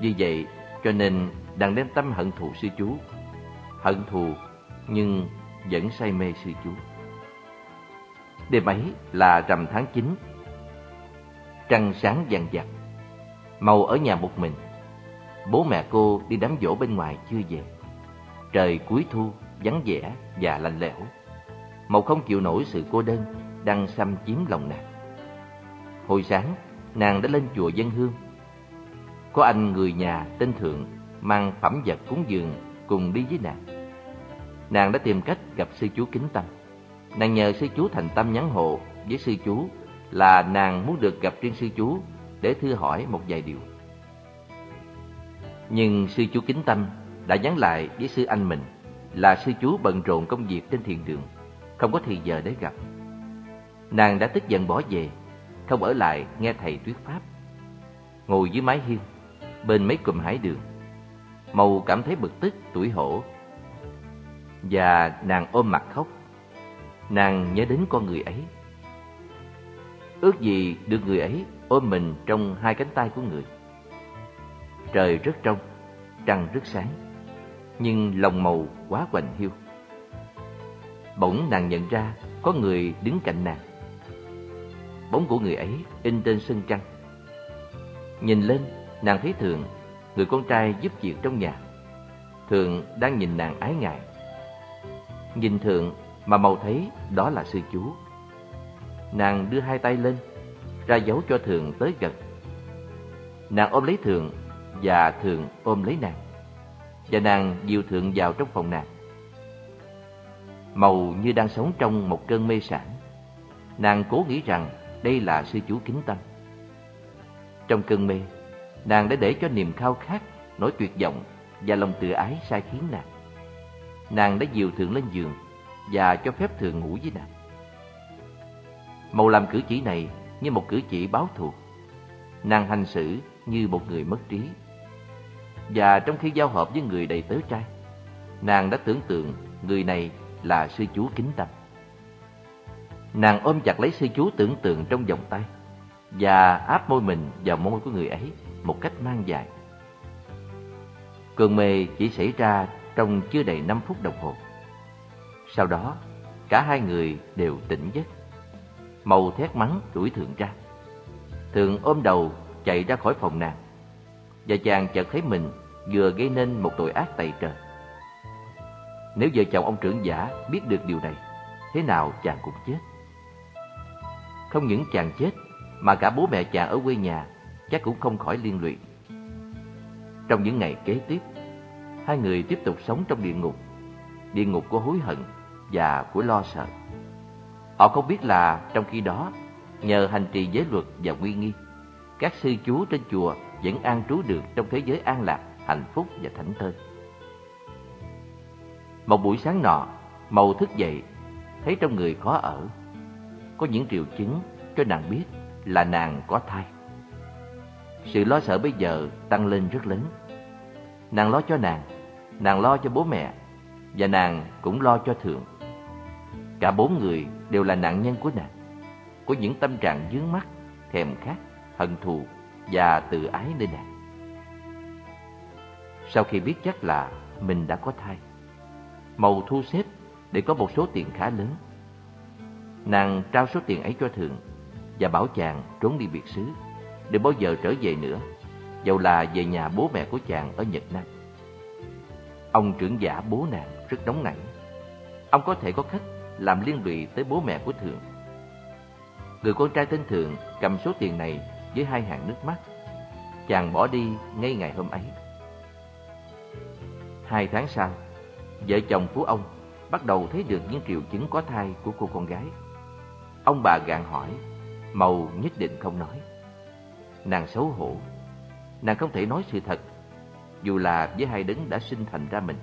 Vì vậy, cho nên nàng đem tâm hận thù sư chú. Hận thù nhưng vẫn say mê sư chú. Đêm ấy là rằm tháng 9 trăng sáng vàng vặt. Màu ở nhà một mình. Bố mẹ cô đi đám dỗ bên ngoài chưa về. Trời cuối thu, vắng vẻ và lạnh lẽo. Màu không chịu nổi sự cô đơn đang xâm chiếm lòng nàng. Hồi sáng, nàng đã lên chùa dân hương. Có anh người nhà tên Thượng mang phẩm vật cúng dường cùng đi với nàng. Nàng đã tìm cách gặp sư chú kính tâm. Nàng nhờ sư chú thành tâm nhắn hộ với sư chú là nàng muốn được gặp riêng sư chú để thưa hỏi một vài điều. Nhưng sư chú kính tâm đã nhắn lại với sư anh mình là sư chú bận rộn công việc trên thiền đường, không có thì giờ để gặp. Nàng đã tức giận bỏ về, không ở lại nghe thầy thuyết pháp. Ngồi dưới mái hiên, bên mấy cụm hải đường, Màu cảm thấy bực tức, tủi hổ. Và nàng ôm mặt khóc. Nàng nhớ đến con người ấy. Ước gì được người ấy ôm mình trong hai cánh tay của người. Trời rất trong, trăng rất sáng, nhưng lòng màu quá quạnh hiu. Bỗng nàng nhận ra có người đứng cạnh nàng. Bóng của người ấy in trên sân trăng. Nhìn lên, nàng thấy thường người con trai giúp việc trong nhà. Thường đang nhìn nàng ái ngại. Nhìn Thượng mà màu thấy đó là sư chú. Nàng đưa hai tay lên, ra dấu cho Thường tới gần. Nàng ôm lấy Thường và Thường ôm lấy nàng. Và nàng dìu Thượng vào trong phòng nàng. Màu như đang sống trong một cơn mê sản. Nàng cố nghĩ rằng đây là sư chú kính tâm. Trong cơn mê, nàng đã để cho niềm khao khát, nỗi tuyệt vọng và lòng tự ái sai khiến nàng. Nàng đã dìu Thượng lên giường và cho phép thường ngủ với nàng. Màu làm cử chỉ này như một cử chỉ báo thù. Nàng hành xử như một người mất trí. Và trong khi giao hợp với người đầy tớ trai, nàng đã tưởng tượng người này là sư chú kính tâm. Nàng ôm chặt lấy sư chú tưởng tượng trong vòng tay và áp môi mình vào môi của người ấy một cách mang dài. Cơn mê chỉ xảy ra trong chưa đầy 5 phút đồng hồ. Sau đó, cả hai người đều tỉnh giấc. Màu thét mắng đuổi Thượng ra. Thượng ôm đầu chạy ra khỏi phòng nàng. Và chàng chợt thấy mình vừa gây nên một tội ác tày trời. Nếu vợ chồng ông trưởng giả biết được điều này, thế nào chàng cũng chết. Không những chàng chết, mà cả bố mẹ chàng ở quê nhà chắc cũng không khỏi liên lụy. Trong những ngày kế tiếp, hai người tiếp tục sống trong địa ngục, địa ngục của hối hận và của lo sợ. Họ không biết là trong khi đó, nhờ hành trì giới luật và nguy nghi, các sư chú trên chùa vẫn an trú được trong thế giới an lạc, hạnh phúc và thảnh thơi. Một buổi sáng nọ, Màu thức dậy, thấy trong người khó ở. Có những triệu chứng cho nàng biết là nàng có thai. Sự lo sợ bây giờ tăng lên rất lớn. Nàng lo cho nàng, nàng lo cho bố mẹ, và nàng cũng lo cho Thượng. Cả bốn người đều là nạn nhân của nàng, của những tâm trạng dướng mắt, thèm khát, hận thù và tự ái nơi nàng. Sau khi biết chắc là mình đã có thai, Màu thu xếp để có một số tiền khá lớn. Nàng trao số tiền ấy cho Thượng và bảo chàng trốn đi biệt xứ đừng bao giờ trở về nữa, dầu là về nhà bố mẹ của chàng ở Nhật Nam. Ông trưởng giả bố nàng rất nóng nảy. Ông có thể có khách làm liên lụy tới bố mẹ của Thượng. Người con trai tên Thượng cầm số tiền này với hai hàng nước mắt. Chàng bỏ đi ngay ngày hôm ấy. Hai tháng sau, vợ chồng Phú ông bắt đầu thấy được những triệu chứng có thai của cô con gái. Ông bà gạn hỏi, Màu nhất định không nói. Nàng xấu hổ Nàng không thể nói sự thật Dù là với hai đấng đã sinh thành ra mình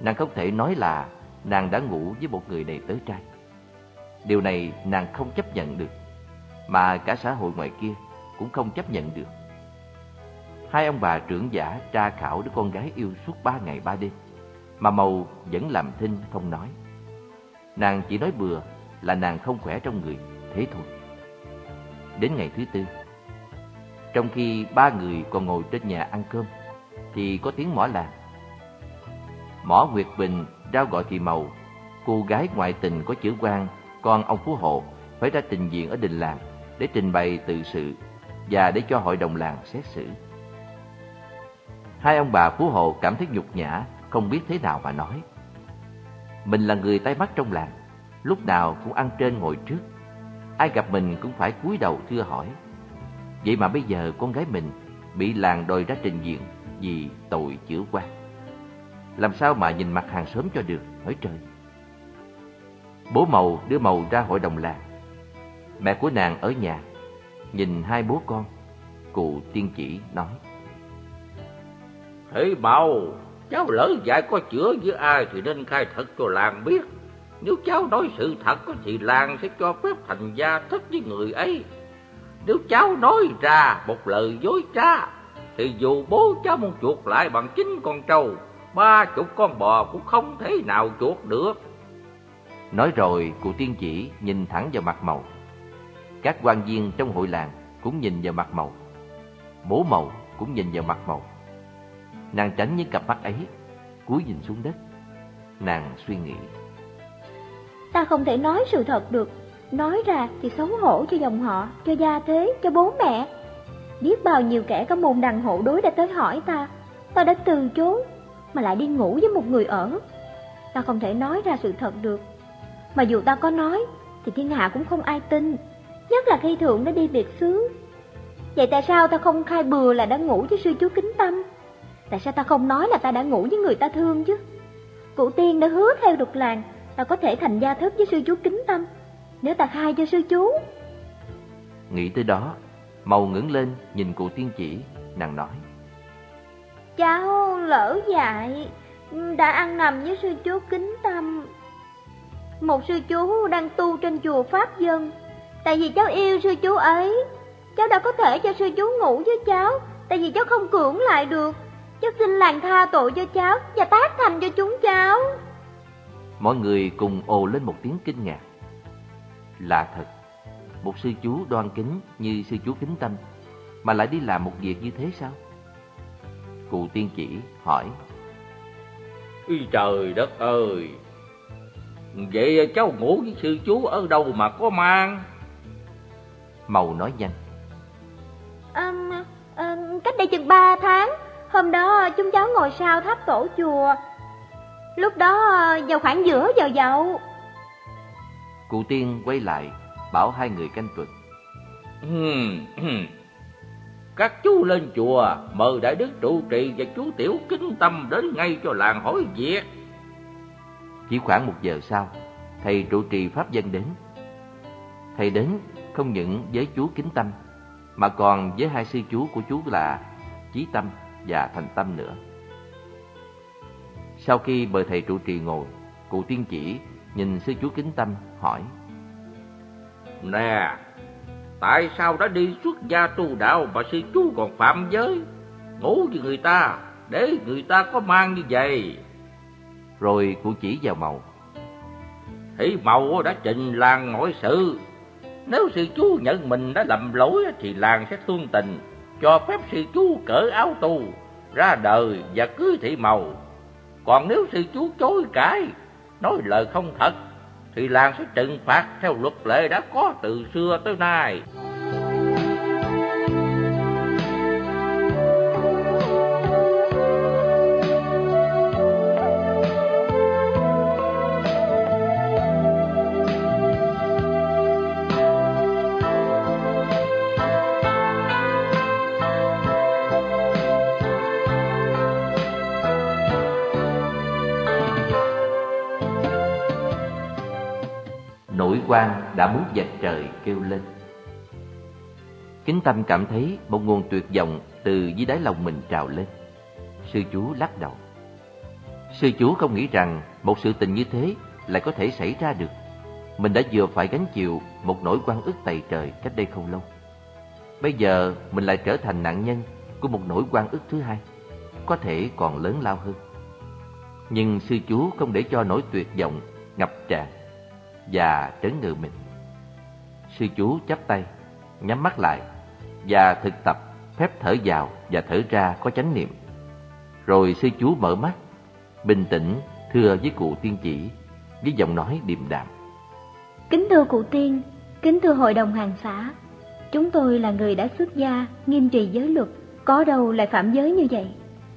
Nàng không thể nói là Nàng đã ngủ với một người đầy tớ trai. Điều này nàng không chấp nhận được, Mà cả xã hội ngoài kia Cũng không chấp nhận được. Hai ông bà trưởng giả tra khảo đứa con gái yêu suốt ba ngày ba đêm, Mà Màu vẫn làm thinh không nói. Nàng chỉ nói bừa là nàng không khỏe trong người, Thế thôi. Đến ngày thứ tư, trong khi ba người còn ngồi trên nhà ăn cơm, Thì có tiếng mỏ làng Mỏ Nguyệt Bình rao gọi thì màu Cô gái ngoại tình có chữ quan, Con ông Phú Hộ, Phải ra trình diện ở đình làng Để trình bày tự sự Và để cho hội đồng làng xét xử. Hai ông bà Phú Hộ cảm thấy nhục nhã, Không biết thế nào mà nói. Mình là người tay mắt trong làng, Lúc nào cũng ăn trên ngồi trước. Ai gặp mình cũng phải cúi đầu thưa hỏi. Vậy mà bây giờ con gái mình bị làng đòi ra trình diện vì tội chữa quan. Làm sao mà nhìn mặt hàng xóm cho được, hỏi trời. Bố màu đưa màu ra hội đồng làng. Mẹ của nàng ở nhà, nhìn hai bố con, cụ tiên chỉ nói. Thế Màu, Cháu lỡ dại có chữa với ai thì nên khai thật cho làng biết. Nếu cháu nói sự thật thì làng sẽ cho phép thành gia thất với người ấy. Nếu cháu nói ra một lời dối trá, thì dù bố cháu muốn chuộc lại bằng chính con trâu, ba chục con bò cũng không thể nào chuộc được. Nói rồi, cụ tiên chỉ nhìn thẳng vào mặt màu. Các quan viên trong hội làng cũng nhìn vào mặt màu. Bố màu cũng nhìn vào mặt màu. Nàng tránh những cặp mắt ấy, cúi nhìn xuống đất. Nàng suy nghĩ. Ta không thể nói sự thật được, nói ra thì xấu hổ cho dòng họ, cho gia thế, cho bố mẹ. Biết bao nhiêu kẻ có môn đằng hộ đối đã tới hỏi ta, ta đã từ chối, mà lại đi ngủ với một người ở. Ta không thể nói ra sự thật được, mà dù ta có nói thì thiên hạ cũng không ai tin, nhất là khi thượng đã đi biệt xứ. Vậy tại sao ta không khai bừa là đã ngủ với sư chú kính tâm? Tại sao ta không nói là ta đã ngủ với người ta thương chứ? Cụ tiên đã hứa theo đục làng, ta có thể thành gia thất với sư chú kính tâm, nếu ta khai cho sư chú. Nghĩ tới đó, màu ngẩng lên nhìn cụ tiên chỉ, nàng nói. Cháu lỡ dại, đã ăn nằm với sư chú kính tâm. Một sư chú đang tu trên chùa Pháp Dân, tại vì cháu yêu sư chú ấy. Cháu đã có thể cho sư chú ngủ với cháu, tại vì cháu không cưỡng lại được. Cháu xin làng tha tội cho cháu và tác thành cho chúng cháu. Mọi người cùng ồ lên một tiếng kinh ngạc. Lạ thật, một sư chú đoan kính như sư chú kính tâm mà lại đi làm một việc như thế sao? Cụ tiên chỉ hỏi. Ý trời đất ơi! Vậy cháu ngủ với sư chú ở đâu mà có mang? Màu nói nhanh. À, à, cách đây chừng ba tháng, hôm đó chúng cháu ngồi sau tháp tổ chùa. Lúc đó vào khoảng giữa giờ dậu. Cụ tiên quay lại, bảo hai người canh tuần. Các chú lên chùa, mời đại đức trụ trì và chú tiểu kính tâm đến ngay cho làng hỏi việc. Chỉ khoảng một giờ sau, thầy trụ trì Pháp dân đến. Thầy đến không những với chú kính tâm, mà còn với hai sư chú của chú là Chí Tâm và Thành Tâm nữa. Sau khi mời thầy trụ trì ngồi, cụ tiên chỉ nhìn sư chú kính tâm hỏi. Nè, tại sao đã đi xuất gia tu đạo mà sư chú còn phạm giới, ngủ với người ta, để người ta có mang như vậy? Rồi cụ chỉ vào màu. Thấy màu đã trình làng mọi sự, nếu sư chú nhận mình đã lầm lỗi thì làng sẽ thương tình, cho phép sư chú cởi áo tu, ra đời và cưới thị màu. Còn nếu sư chú chối cãi, nói lời không thật, thì làng sẽ trừng phạt theo luật lệ đã có từ xưa tới nay. Quan đã muốn dạch trời kêu lên. Kính tâm cảm thấy một nguồn tuyệt vọng từ dưới đáy lòng mình trào lên. Sư chú lắc đầu. Sư chú không nghĩ rằng một sự tình như thế lại có thể xảy ra được. Mình đã vừa phải gánh chịu một nỗi quan ức tày trời cách đây không lâu. Bây giờ mình lại trở thành nạn nhân của một nỗi quan ức thứ hai, có thể còn lớn lao hơn. Nhưng sư chú không để cho nỗi tuyệt vọng ngập tràn và trấn ngự mình. Sư chú chắp tay, nhắm mắt lại và thực tập phép thở vào và thở ra có chánh niệm. Rồi sư chú mở mắt, bình tĩnh thưa với cụ tiên chỉ với giọng nói điềm đạm. Kính thưa cụ tiên, kính thưa hội đồng hàng xã, chúng tôi là người đã xuất gia, nghiêm trì giới luật, có đâu lại phạm giới như vậy?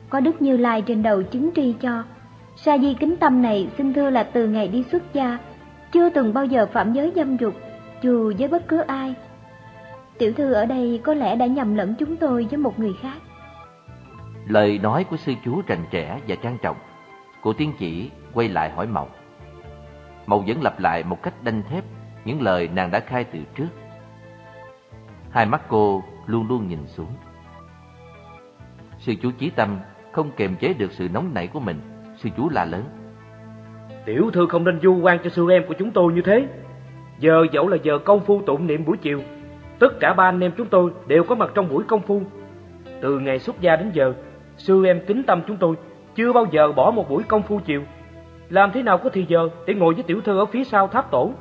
Có Đức Như Lai trên đầu chứng tri cho. Sa di kính tâm này xin thưa là từ ngày đi xuất gia, chưa từng bao giờ phạm giới dâm dục, dù với bất cứ ai. Tiểu thư ở đây có lẽ đã nhầm lẫn chúng tôi với một người khác. Lời nói của sư chú trành trẻ và trang trọng. cô tiên chỉ quay lại hỏi Mậu. Mậu vẫn lặp lại một cách đanh thép những lời nàng đã khai từ trước. Hai mắt cô luôn luôn nhìn xuống. Sư chú Chí Tâm không kềm chế được sự nóng nảy của mình, sư chú la lớn. Tiểu thư không nên du quan cho sư em của chúng tôi như thế. Giờ dẫu là giờ công phu tụng niệm buổi chiều, tất cả ba anh em chúng tôi đều có mặt trong buổi công phu. Từ ngày xuất gia đến giờ, sư em kính tâm chúng tôi chưa bao giờ bỏ một buổi công phu chiều. Làm thế nào có thì giờ để ngồi với tiểu thư ở phía sau tháp tổ?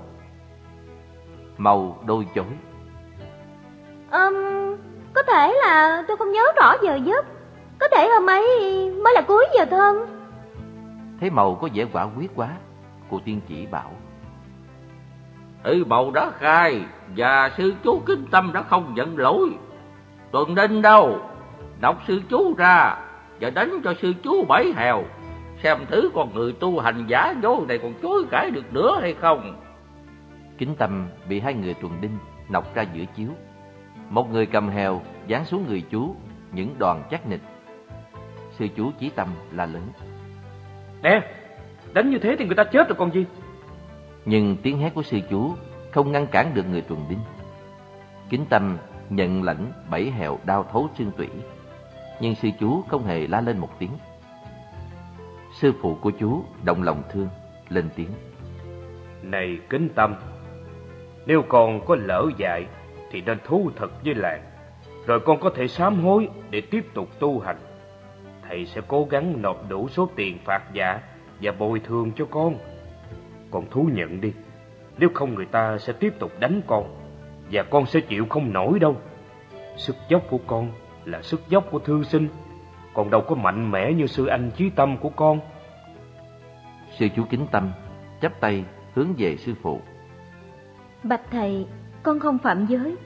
Màu đôi chối. Um, có thể là tôi không nhớ rõ giờ giấc. Có thể hôm ấy mới là cuối giờ thân. Thấy màu có vẻ quả quyết quá, cô tiên chỉ bảo. Ừ, bầu đã khai và sư chú kính tâm đã không nhận lỗi. Tuần đinh đâu? Đọc sư chú ra và đánh cho sư chú bảy hèo. Xem thử con người tu hành giả dối này còn chối cãi được nữa hay không. Kính tâm bị hai người tuần đinh nọc ra giữa chiếu. Một người cầm hèo dán xuống người chú những đoàn chắc nịch. Sư chú chí tâm là lớn. Nè, đánh như thế thì người ta chết rồi còn gì? Nhưng tiếng hét của sư chú không ngăn cản được người tuần đinh. Kính tâm nhận lãnh bảy hèo đau thấu xương tủy, nhưng sư chú không hề la lên một tiếng. Sư phụ của chú động lòng thương, lên tiếng. Này kính tâm, nếu con có lỡ dại thì nên thú thật với làng, rồi con có thể sám hối để tiếp tục tu hành. Thầy sẽ cố gắng nộp đủ số tiền phạt giả và bồi thường cho con. Con thú nhận đi, nếu không người ta sẽ tiếp tục đánh con, và con sẽ chịu không nổi đâu. Sức dốc của con là sức dốc của thư sinh, còn đâu có mạnh mẽ như sư anh chí tâm của con. Sư chú kính tâm, chắp tay hướng về sư phụ. Bạch thầy, con không phạm giới.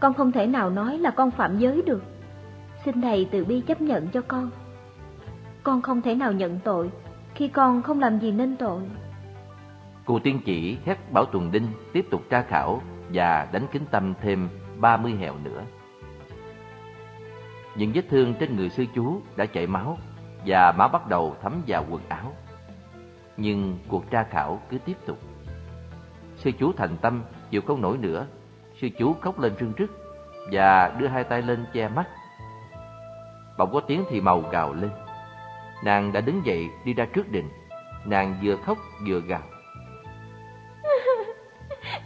Con không thể nào nói là con phạm giới được. Xin thầy từ bi chấp nhận cho con. Con không thể nào nhận tội khi con không làm gì nên tội. Cụ tiên chỉ hét Bảo Tuần Đinh tiếp tục tra khảo và đánh kính tâm thêm 30 hẹo nữa. Những vết thương trên người sư chú đã chảy máu và máu bắt đầu thấm vào quần áo. Nhưng cuộc tra khảo cứ tiếp tục. Sư chú thành tâm chịu không nổi nữa, sư chú khóc lên rưng rức và đưa hai tay lên che mắt. Bỗng có tiếng thì màu gào lên. Nàng đã đứng dậy đi ra trước đình. Nàng vừa khóc vừa gào.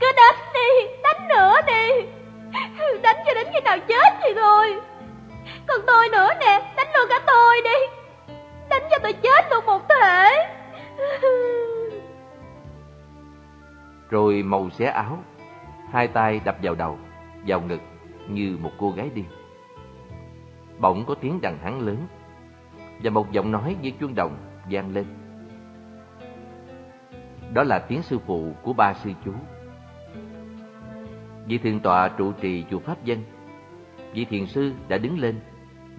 Cứ đánh đi, đánh nữa đi. Đánh cho đến khi nào chết thì thôi. Còn tôi nữa nè, đánh luôn cả tôi đi. Đánh cho tôi chết luôn một thể. Rồi màu xé áo, hai tay đập vào đầu, vào ngực như một cô gái điên. Bỗng có tiếng đằng hắn lớn và một giọng nói như chuông đồng vang lên. Đó là tiếng sư phụ của ba sư chú. Vị thượng tọa trụ trì chùa Pháp Dân, vị thiền sư đã đứng lên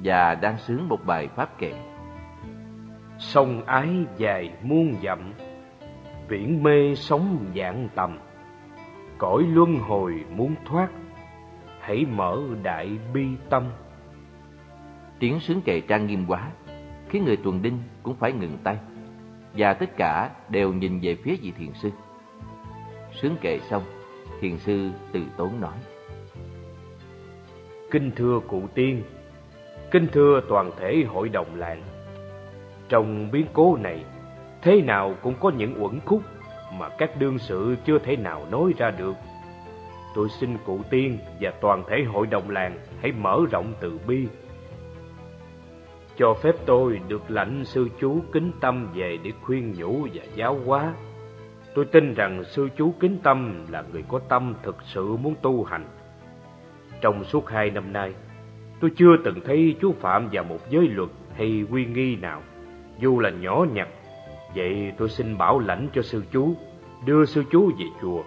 và đang sướng một bài pháp kệ. Sông ái dài muôn dặm, viễn mê sống dạng tầm. Cõi luân hồi muốn thoát, hãy mở đại bi tâm. Tiếng sướng kệ trang nghiêm quá, khiến người tuần đinh cũng phải ngừng tay, và tất cả đều nhìn về phía vị thiền sư. Sướng kệ xong, thiền sư từ tốn nói. Kinh thưa cụ tiên, kinh thưa toàn thể hội đồng làng. Trong biến cố này, thế nào cũng có những uẩn khúc mà các đương sự chưa thể nào nói ra được. Tôi xin cụ tiên và toàn thể hội đồng làng hãy mở rộng từ bi. Cho phép tôi được lãnh sư chú kính tâm về để khuyên nhủ và giáo hóa. Tôi tin rằng sư chú kính tâm là người có tâm thực sự muốn tu hành. Trong suốt hai năm nay, tôi chưa từng thấy chú phạm vào một giới luật hay quy nghi nào, dù là nhỏ nhặt. Vậy tôi xin bảo lãnh cho sư chú, đưa sư chú về chùa,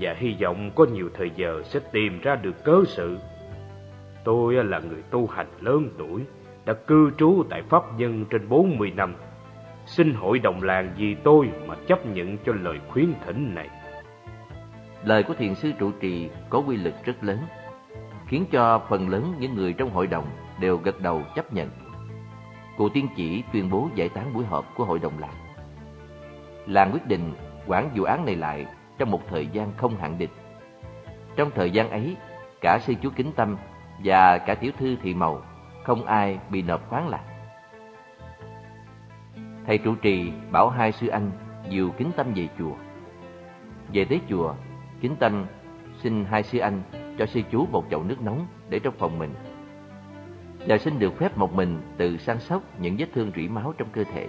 và hy vọng có nhiều thời giờ sẽ tìm ra được cớ sự. Tôi là người tu hành lớn tuổi, đã cư trú tại Pháp Nhân trên 40 năm. Xin hội đồng làng vì tôi mà chấp nhận cho lời khuyến thỉnh này. Lời của thiền sư trụ trì có quy lực rất lớn, khiến cho phần lớn những người trong hội đồng đều gật đầu chấp nhận. Cụ tiên chỉ tuyên bố giải tán buổi họp của hội đồng làng. Làng quyết định quản vụ án này lại trong một thời gian không hạn định. Trong thời gian ấy, cả sư chú Kính Tâm và cả tiểu thư Thị Màu không ai bị nộp khoáng lạc. Thầy trụ trì bảo hai sư anh dìu kính tâm về chùa. Về tới chùa, kính tâm xin hai sư anh cho sư chú một chậu nước nóng để trong phòng mình. Và xin được phép một mình tự săn sóc những vết thương rỉ máu trong cơ thể.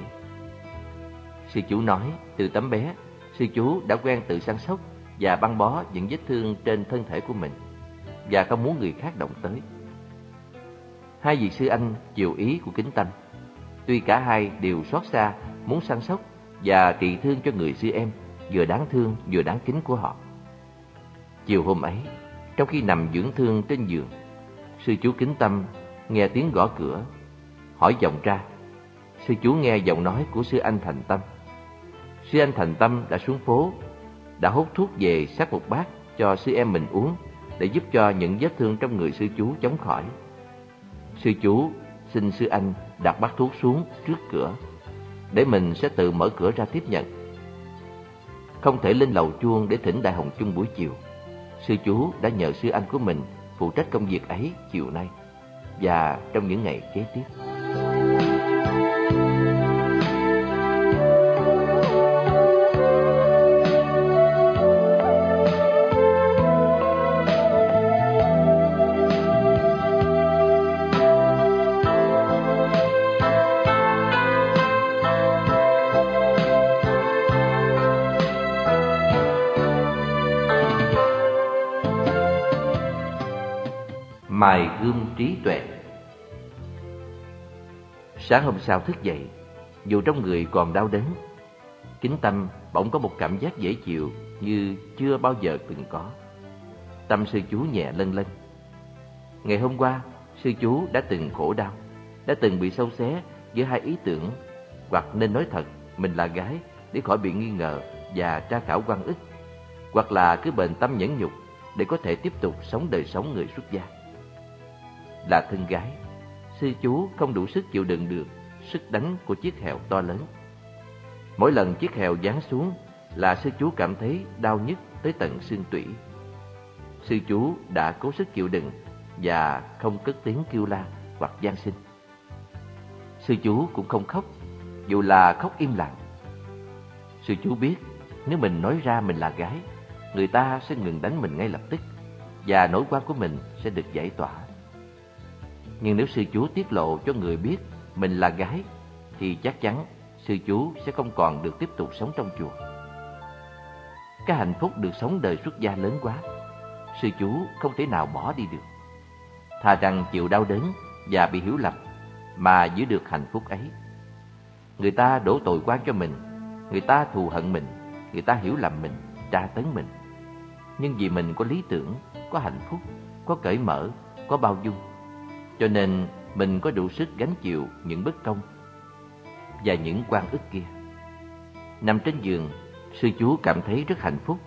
Sư chú nói, từ tấm bé, sư chú đã quen tự săn sóc và băng bó những vết thương trên thân thể của mình và không muốn người khác động tới. Hai vị sư anh chiều ý của kính tâm. Tuy cả hai đều xót xa, muốn săn sóc và trị thương cho người sư em, vừa đáng thương vừa đáng kính của họ. Chiều hôm ấy, trong khi nằm dưỡng thương trên giường, sư chú kính tâm nghe tiếng gõ cửa, hỏi vọng ra. Sư chú nghe giọng nói của sư anh Thành Tâm. Sư anh Thành Tâm đã xuống phố, đã hút thuốc về sát một bát cho sư em mình uống để giúp cho những vết thương trong người sư chú chống khỏi. Sư chú xin sư anh đặt bát thuốc xuống trước cửa, để mình sẽ tự mở cửa ra tiếp nhận. Không thể lên lầu chuông để thỉnh Đại Hồng chung buổi chiều. Sư chú đã nhờ sư anh của mình phụ trách công việc ấy chiều nay và trong những ngày kế tiếp. Trí tuệ. Sáng hôm sau thức dậy, dù trong người còn đau đớn, kính tâm bỗng có một cảm giác dễ chịu như chưa bao giờ từng có. Tâm sư chú nhẹ lân lân ngày hôm qua, sư chú đã từng khổ đau, đã từng bị sâu xé giữa hai ý tưởng, hoặc nên nói thật, mình là gái để khỏi bị nghi ngờ và tra khảo quan ức, hoặc là cứ bền tâm nhẫn nhục để có thể tiếp tục sống đời sống người xuất gia là thân gái, sư chú không đủ sức chịu đựng được sức đánh của chiếc hèo to lớn. Mỗi lần chiếc hèo giáng xuống là sư chú cảm thấy đau nhức tới tận xương tủy. Sư chú đã cố sức chịu đựng và không cất tiếng kêu la hoặc gian sinh. Sư chú cũng không khóc, dù là khóc im lặng. Sư chú biết nếu mình nói ra mình là gái, người ta sẽ ngừng đánh mình ngay lập tức và nỗi quan của mình sẽ được giải tỏa. Nhưng nếu sư chú tiết lộ cho người biết mình là gái Thì chắc chắn sư chú sẽ không còn được tiếp tục sống trong chùa. Cái hạnh phúc được sống đời xuất gia lớn quá Sư chú không thể nào bỏ đi được. Thà rằng chịu đau đớn và bị hiểu lầm Mà giữ được hạnh phúc ấy. Người ta đổ tội quan cho mình Người ta thù hận mình Người ta hiểu lầm mình, tra tấn mình. Nhưng vì mình có lý tưởng, có hạnh phúc, có cởi mở, có bao dung cho nên mình có đủ sức gánh chịu những bất công và những quan ức kia. Nằm trên giường, sư chú cảm thấy rất hạnh phúc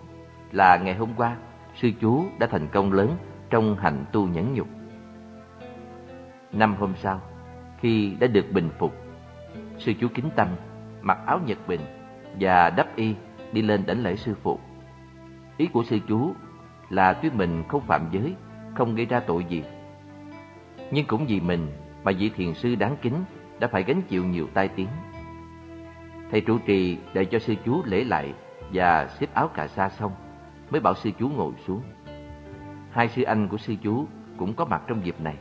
là ngày hôm qua sư chú đã thành công lớn trong hành tu nhẫn nhục. Năm hôm sau, khi đã được bình phục, sư chú kính tâm, mặc áo nhật bình và đắp y đi lên đảnh lễ sư phụ. Ý của sư chú là tuy mình không phạm giới, không gây ra tội gì, nhưng cũng vì mình mà vị thiền sư đáng kính đã phải gánh chịu nhiều tai tiếng. Thầy trụ trì đợi cho sư chú lễ lại và xếp áo cà sa xong, mới bảo sư chú ngồi xuống. Hai sư anh của sư chú cũng có mặt trong dịp này.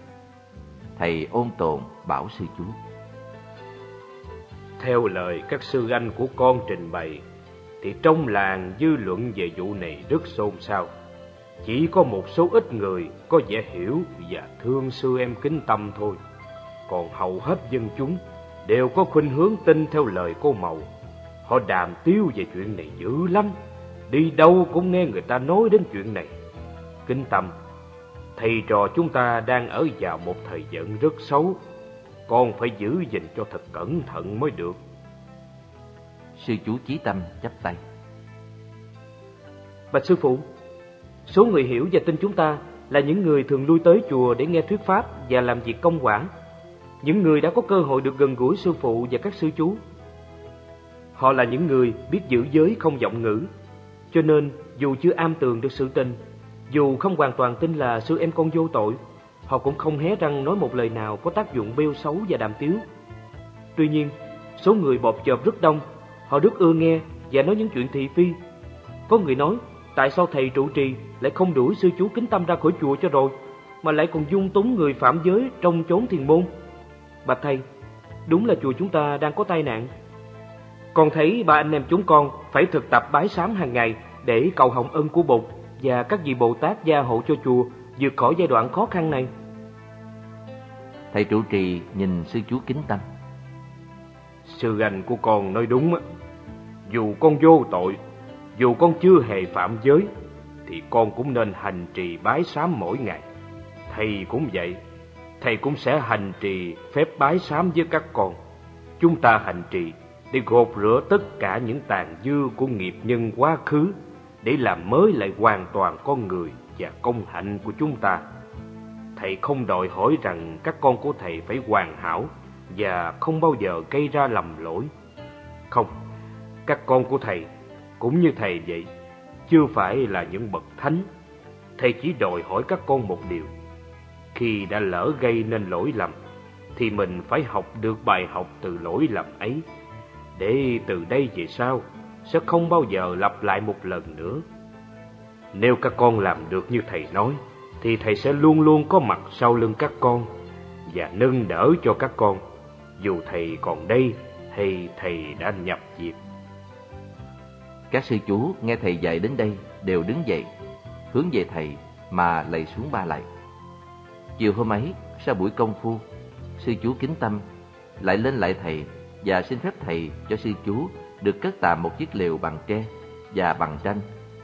Thầy ôn tồn bảo sư chú. Theo lời các sư anh của con trình bày, thì trong làng dư luận về vụ này rất xôn xao. Chỉ có một số ít người có vẻ hiểu và thương sư em kính tâm thôi. Còn hầu hết dân chúng đều có khuynh hướng tin theo lời cô Mậu. Họ đàm tiếu về chuyện này dữ lắm. Đi đâu cũng nghe người ta nói đến chuyện này. Kính tâm, thầy trò chúng ta đang ở vào một thời giận rất xấu. Con phải giữ gìn cho thật cẩn thận mới được. Sư chú Chí Tâm chắp tay. Bạch sư phụ, Số người hiểu và tin chúng ta là những người thường lui tới chùa để nghe thuyết pháp và làm việc công quản. Những người đã có cơ hội được gần gũi sư phụ và các sư chú. Họ là những người biết giữ giới không giọng ngữ. Cho nên dù chưa am tường được sự tình, dù không hoàn toàn tin là sư em con vô tội, họ cũng không hé răng nói một lời nào có tác dụng bêu xấu và đàm tiếu. Tuy nhiên, Số người bọt chợp rất đông, họ rất ưa nghe và nói những chuyện thị phi. Có người nói, tại sao thầy trụ trì lại không đuổi sư chú kính tâm ra khỏi chùa cho rồi, mà lại còn dung túng người phạm giới trong chốn thiền môn? Bạch thầy, đúng là chùa chúng ta đang có tai nạn. Con thấy ba anh em chúng con phải thực tập bái sám hàng ngày để cầu hồng ân của Bụt và các vị Bồ Tát gia hộ cho chùa vượt khỏi giai đoạn khó khăn này. Thầy trụ trì nhìn sư chú kính tâm. Sư anh của con nói đúng á. Dù con vô tội, dù con chưa hề phạm giới, thì con cũng nên hành trì bái sám mỗi ngày. Thầy cũng vậy, thầy cũng sẽ hành trì phép bái sám với các con. Chúng ta hành trì để gột rửa tất cả những tàn dư của nghiệp nhân quá khứ, để làm mới lại hoàn toàn con người và công hạnh của chúng ta. Thầy không đòi hỏi rằng các con của thầy phải hoàn hảo và không bao giờ gây ra lầm lỗi. Không, các con của thầy cũng như thầy vậy, chưa phải là những bậc thánh. Thầy chỉ đòi hỏi các con một điều. Khi đã lỡ gây nên lỗi lầm, thì mình phải học được bài học từ lỗi lầm ấy, để từ đây về sau sẽ không bao giờ lặp lại một lần nữa. Nếu các con làm được như thầy nói, thì thầy sẽ luôn luôn có mặt sau lưng các con và nâng đỡ cho các con, dù thầy còn đây hay thầy đã nhập diệt. Các sư chú nghe thầy dạy đến đây đều đứng dậy, hướng về thầy mà lạy xuống ba lạy. Chiều hôm ấy, sau buổi công phu, sư chú kính tâm lại lên lại thầy và xin phép thầy cho sư chú được cất tạm một chiếc lều bằng tre và bằng tranh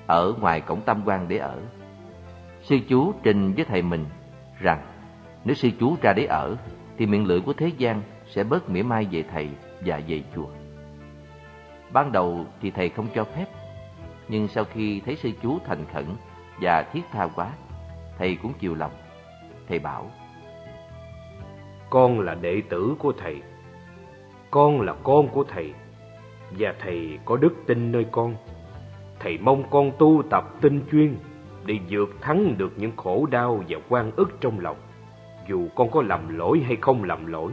ở ngoài cổng tam quan để ở. Sư chú trình với thầy mình rằng nếu sư chú ra để ở thì miệng lưỡi của thế gian sẽ bớt mỉa mai về thầy và về chùa. Ban đầu thì thầy không cho phép, nhưng sau khi thấy sư chú thành khẩn và thiết tha quá, thầy cũng chịu lòng. Thầy bảo, Con là đệ tử của thầy, con là con của thầy, và thầy có đức tin nơi con. Thầy mong con tu tập tinh chuyên để vượt thắng được những khổ đau và quan ức trong lòng. Dù con có lầm lỗi hay không lầm lỗi,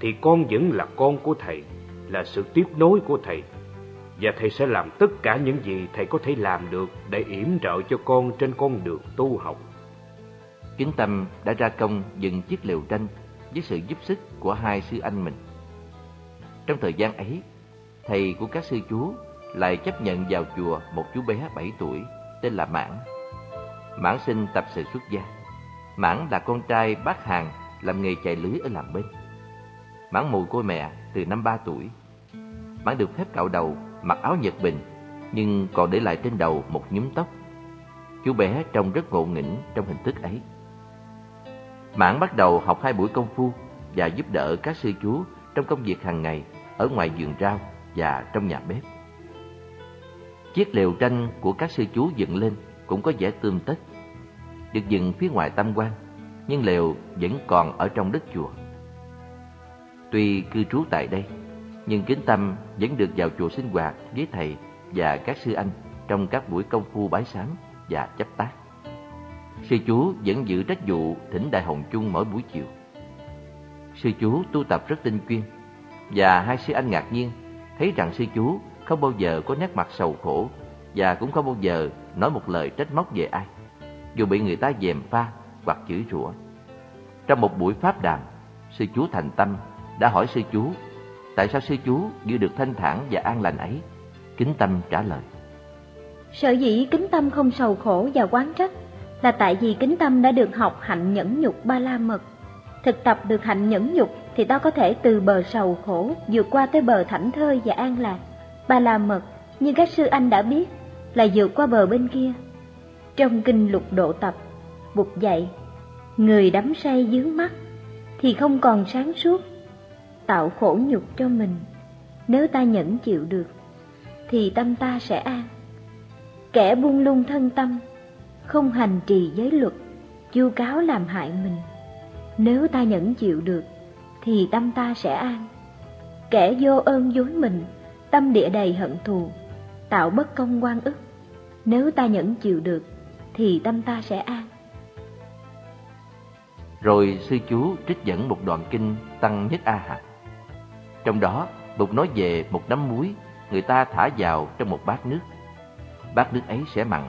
thì con vẫn là con của thầy, là sự tiếp nối của thầy. Và thầy sẽ làm tất cả những gì thầy có thể làm được để yểm trợ cho con trên con đường tu học. Kính Tâm đã ra công dựng chiếc lều tranh với sự giúp sức của hai sư anh mình. Trong thời gian ấy, thầy của các sư chú lại chấp nhận vào chùa một chú bé 7 tuổi tên là Mãn. Mãn sinh tập sự xuất gia. Mãn là con trai bác hàng làm nghề chạy lưới ở làm bên. Mãn mù côi mẹ từ năm 3 tuổi. Mãn được phép cạo đầu, mặc áo nhật bình, nhưng còn để lại trên đầu một nhúm tóc. Chú bé trông rất ngộ nghĩnh trong hình thức ấy. Mãn bắt đầu học hai buổi công phu và giúp đỡ các sư chú trong công việc hàng ngày ở ngoài vườn rau và trong nhà bếp. Chiếc lều tranh của các sư chú dựng lên cũng có vẻ tươm tất. Được dựng phía ngoài tam quan, nhưng lều vẫn còn ở trong đất chùa. Tuy cư trú tại đây, nhưng Kính Tâm vẫn được vào chùa sinh hoạt với thầy và các sư anh trong các buổi công phu bái sám và chấp tác. Sư chú vẫn giữ trách vụ thỉnh đại hồng chung mỗi buổi chiều. Sư chú tu tập rất tinh chuyên và hai sư anh ngạc nhiên thấy rằng sư chú không bao giờ có nét mặt sầu khổ và cũng không bao giờ nói một lời trách móc về ai, dù bị người ta dèm pha hoặc chửi rủa. Trong một buổi pháp đàm, sư chú thành tâm đã hỏi sư chú tại sao sư chú giữ được thanh thản và an lành ấy. Kính tâm trả lời. Sở dĩ kính tâm không sầu khổ và quán trách là tại vì kính tâm đã được học hạnh nhẫn nhục ba la mật. Thực tập được hạnh nhẫn nhục thì ta có thể từ bờ sầu khổ vượt qua tới bờ thảnh thơi và an lạc. Ba la mật, như các sư anh đã biết, là vượt qua bờ bên kia. Trong kinh lục độ tập, Bụt dạy, người đắm say dướng mắt thì không còn sáng suốt, tạo khổ nhục cho mình. Nếu ta nhẫn chịu được, thì tâm ta sẽ an. Kẻ buông lung thân tâm, không hành trì giới luật, chu cáo làm hại mình. Nếu ta nhẫn chịu được, thì tâm ta sẽ an. Kẻ vô ơn dối mình, tâm địa đầy hận thù, tạo bất công quan ức. Nếu ta nhẫn chịu được, thì tâm ta sẽ an. Rồi sư chú trích dẫn một đoạn kinh Tăng Nhất A Hạt. Trong đó Bụt nói về một nắm muối người ta thả vào trong một bát nước. Bát nước ấy sẽ mặn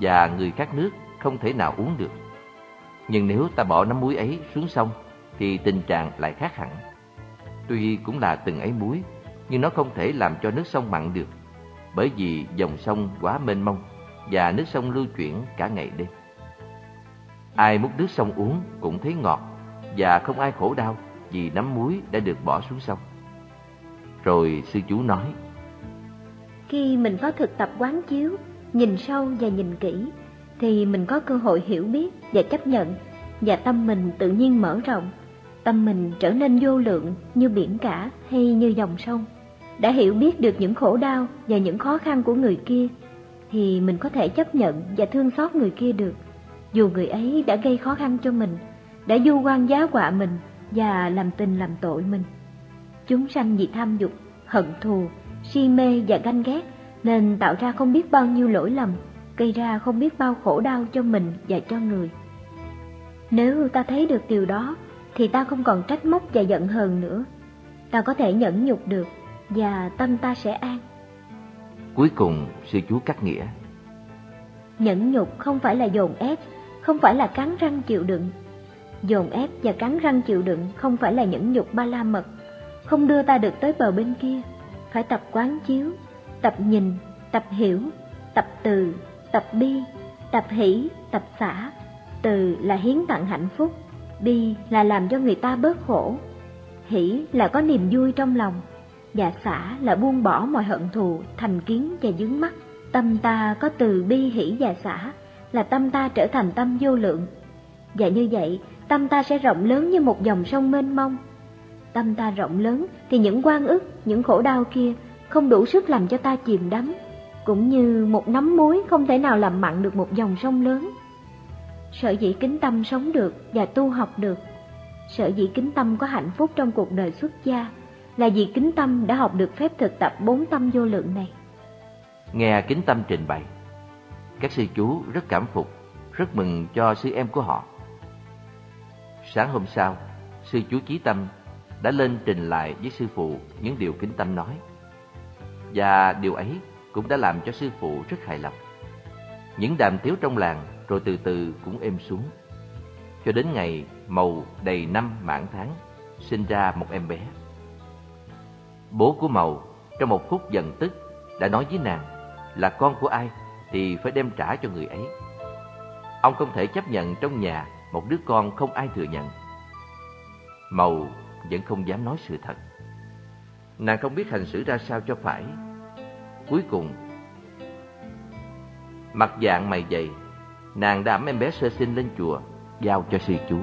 và người khác nước không thể nào uống được. Nhưng nếu ta bỏ nắm muối ấy xuống sông thì tình trạng lại khác hẳn. Tuy cũng là từng ấy muối, nhưng nó không thể làm cho nước sông mặn được, bởi vì dòng sông quá mênh mông và nước sông lưu chuyển cả ngày đêm. Ai múc nước sông uống cũng thấy ngọt và không ai khổ đau vì nắm muối đã được bỏ xuống sông. Rồi sư chú nói, Khi mình có thực tập quán chiếu, nhìn sâu và nhìn kỹ, thì mình có cơ hội hiểu biết và chấp nhận, và tâm mình tự nhiên mở rộng. Tâm mình trở nên vô lượng như biển cả hay như dòng sông. Đã hiểu biết được những khổ đau và những khó khăn của người kia, thì mình có thể chấp nhận và thương xót người kia được. Dù người ấy đã gây khó khăn cho mình, đã du quan giá họa mình và làm tình làm tội mình. Chúng sanh vì tham dục, hận thù, si mê và ganh ghét nên tạo ra không biết bao nhiêu lỗi lầm, gây ra không biết bao khổ đau cho mình và cho người. Nếu ta thấy được điều đó, thì ta không còn trách móc và giận hờn nữa. Ta có thể nhẫn nhục được và tâm ta sẽ an. Cuối cùng, sư chú cắt nghĩa. Nhẫn nhục không phải là dồn ép, không phải là cắn răng chịu đựng. Dồn ép và cắn răng chịu đựng không phải là nhẫn nhục ba la mật, không đưa ta được tới bờ bên kia. Phải tập quán chiếu, tập nhìn, tập hiểu, tập từ, tập bi, tập hỷ, tập xả. Từ là hiến tặng hạnh phúc, bi là làm cho người ta bớt khổ, hỷ là có niềm vui trong lòng, và xả là buông bỏ mọi hận thù, thành kiến và dướng mắt. Tâm ta có từ bi hỷ và xả, là tâm ta trở thành tâm vô lượng. Và như vậy, tâm ta sẽ rộng lớn như một dòng sông mênh mông. Tâm ta rộng lớn thì những quan ức, những khổ đau kia không đủ sức làm cho ta chìm đắm, cũng như một nắm muối không thể nào làm mặn được một dòng sông lớn. Sở dĩ kính tâm sống được và tu học được, sở dĩ kính tâm có hạnh phúc trong cuộc đời xuất gia, là vì kính tâm đã học được phép thực tập bốn tâm vô lượng này. Nghe kính tâm trình bày, các sư chú rất cảm phục, rất mừng cho sư em của họ. Sáng hôm sau, sư chú Chí Tâm đã lên trình lại với sư phụ những điều kính tâm nói. Và điều ấy cũng đã làm cho sư phụ rất hài lòng. Những đàm tiếu trong làng rồi từ từ cũng êm xuống. Cho đến ngày Mầu đầy năm mãn tháng, sinh ra một em bé. Bố của Mầu trong một phút giận tức đã nói với nàng là con của ai thì phải đem trả cho người ấy. Ông không thể chấp nhận trong nhà một đứa con không ai thừa nhận. Mầu vẫn không dám nói sự thật. Nàng không biết hành xử ra sao cho phải. Cuối cùng, mặt dạng mày dày, nàng đã em bé sơ sinh lên chùa, giao cho sư chú.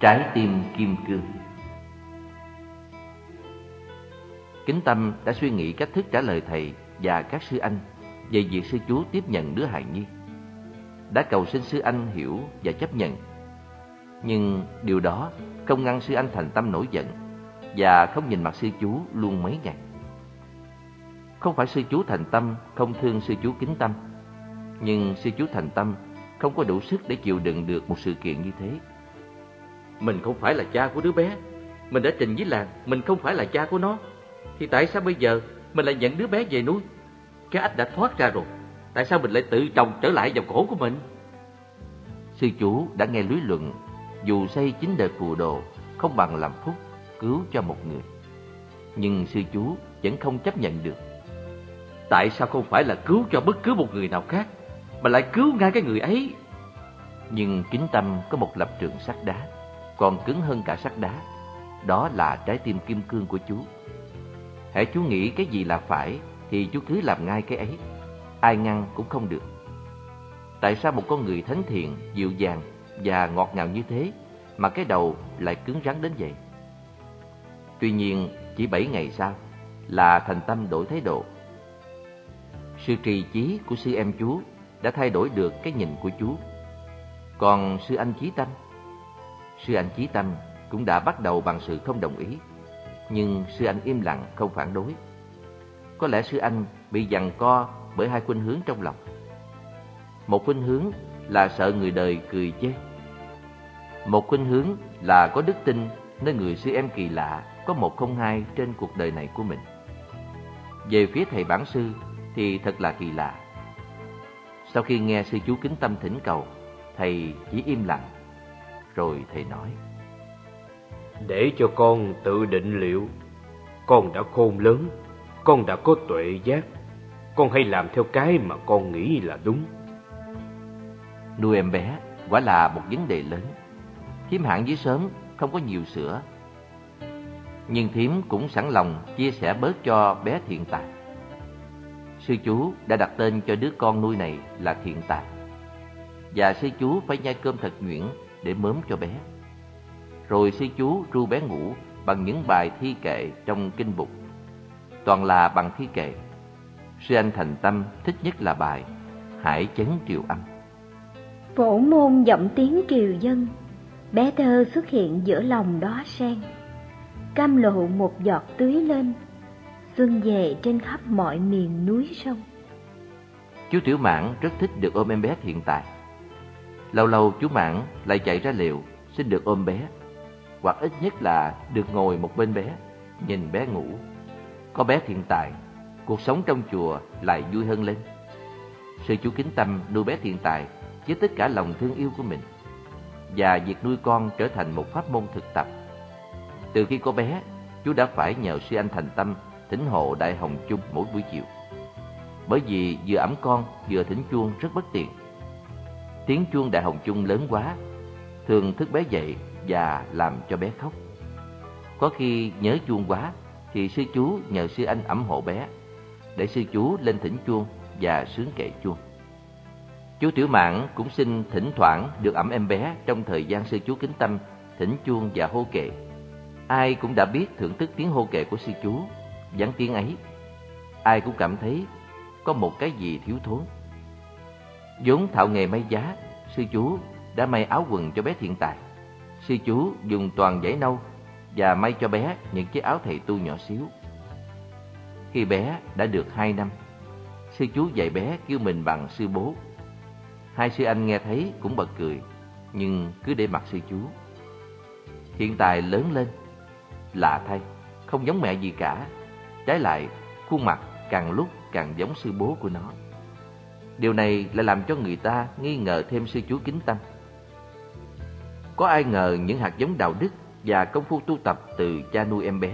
Trái tim kim cương Kính Tâm đã suy nghĩ cách thức trả lời thầy và các sư anh về việc sư chú tiếp nhận đứa hài nhi. Đã cầu xin sư anh hiểu và chấp nhận. Nhưng điều đó không ngăn sư anh thành tâm nổi giận và không nhìn mặt sư chú luôn mấy ngày. Không phải sư chú thành tâm không thương sư chú kính tâm, nhưng sư chú thành tâm không có đủ sức để chịu đựng được một sự kiện như thế. Mình không phải là cha của đứa bé, mình đã trình với làng, mình không phải là cha của nó. Thì tại sao bây giờ mình lại nhận đứa bé về nuôi? Cái ách đã thoát ra rồi, tại sao mình lại tự trồng trở lại vào cổ của mình? Sư chủ đã nghe lý luận, dù xây chính đời phù đồ, không bằng làm phúc, cứu cho một người. Nhưng sư chú vẫn không chấp nhận được. Tại sao không phải là cứu cho bất cứ một người nào khác, mà lại cứu ngay cái người ấy? Nhưng kính tâm có một lập trường sắt đá, còn cứng hơn cả sắt đá. Đó là trái tim kim cương của chú. Hãy chú nghĩ cái gì là phải thì chú cứ làm ngay cái ấy. Ai ngăn cũng không được. Tại sao một con người thánh thiện, dịu dàng và ngọt ngào như thế mà cái đầu lại cứng rắn đến vậy? Tuy nhiên, chỉ bảy ngày sau là thành tâm đổi thái độ. Sự trì trí của sư em chú đã thay đổi được cái nhìn của chú. Còn sư anh Chí Tâm, sư anh Chí Tâm cũng đã bắt đầu bằng sự không đồng ý, nhưng sư anh im lặng không phản đối. Có lẽ sư anh bị giằng co bởi hai khuynh hướng trong lòng. Một khuynh hướng là sợ người đời cười chê. Một khuynh hướng là có đức tin nơi người sư em kỳ lạ có một không hai trên cuộc đời này của mình. Về phía thầy bản sư thì thật là kỳ lạ. Sau khi nghe sư chú kính tâm thỉnh cầu, thầy chỉ im lặng. Rồi thầy nói. Để cho con tự định liệu, con đã khôn lớn, con đã có tuệ giác, con hãy làm theo cái mà con nghĩ là đúng. Nuôi em bé quả là một vấn đề lớn. Thiếm hạn dưới sớm không có nhiều sữa. Nhưng Thiếm cũng sẵn lòng chia sẻ bớt cho bé thiện tài. Sư chú đã đặt tên cho đứa con nuôi này là thiện tài. Và sư chú phải nhai cơm thật nhuyễn để mớm cho bé. Rồi sư chú ru bé ngủ bằng những bài thi kệ trong kinh bục. Toàn là bằng thi kệ. Sư anh thành tâm thích nhất là bài Hải chấn triều âm. Phổ môn giọng tiếng triều dân, bé thơ xuất hiện giữa lòng đó sen. Cam lộ một giọt tưới lên, xuân về trên khắp mọi miền núi sông. Chú Tiểu Mãn rất thích được ôm em bé hiện tại. Lâu lâu chú Mãn lại chạy ra liệu xin được ôm bé, hoặc ít nhất là được ngồi một bên bé, nhìn bé ngủ. Có bé hiện tại, cuộc sống trong chùa lại vui hơn lên. Sư chú kính tâm nuôi bé hiện tại với tất cả lòng thương yêu của mình và việc nuôi con trở thành một pháp môn thực tập. Từ khi có bé, chú đã phải nhờ sư anh thành tâm thỉnh hộ Đại Hồng Chung mỗi buổi chiều. Bởi vì vừa ẩm con vừa thỉnh chuông rất bất tiện. Tiếng chuông Đại Hồng Chung lớn quá, thường thức bé dậy và làm cho bé khóc. Có khi nhớ chuông quá thì sư chú nhờ sư anh ẩm hộ bé để sư chú lên thỉnh chuông và sướng kệ chuông. Chú Tiểu Mãn cũng xin thỉnh thoảng được ẩm em bé trong thời gian sư chú kính tâm thỉnh chuông và hô kệ. Ai cũng đã biết thưởng thức tiếng hô kệ của sư chú, vắng tiếng ấy. Ai cũng cảm thấy có một cái gì thiếu thốn vốn thạo nghề may giá, sư chú đã may áo quần cho bé thiện tài. Sư chú dùng toàn giấy nâu và may cho bé những chiếc áo thầy tu nhỏ xíu. Khi bé đã được hai năm, sư chú dạy bé kêu mình bằng sư bố. Hai sư anh nghe thấy cũng bật cười, nhưng cứ để mặc sư chú. thiện tài lớn lên, lạ thay, không giống mẹ gì cả. Trái lại, khuôn mặt càng lúc càng giống sư bố của nó. Điều này lại làm cho người ta nghi ngờ thêm sư chú kính tâm. Có ai ngờ những hạt giống đạo đức và công phu tu tập từ cha nuôi em bé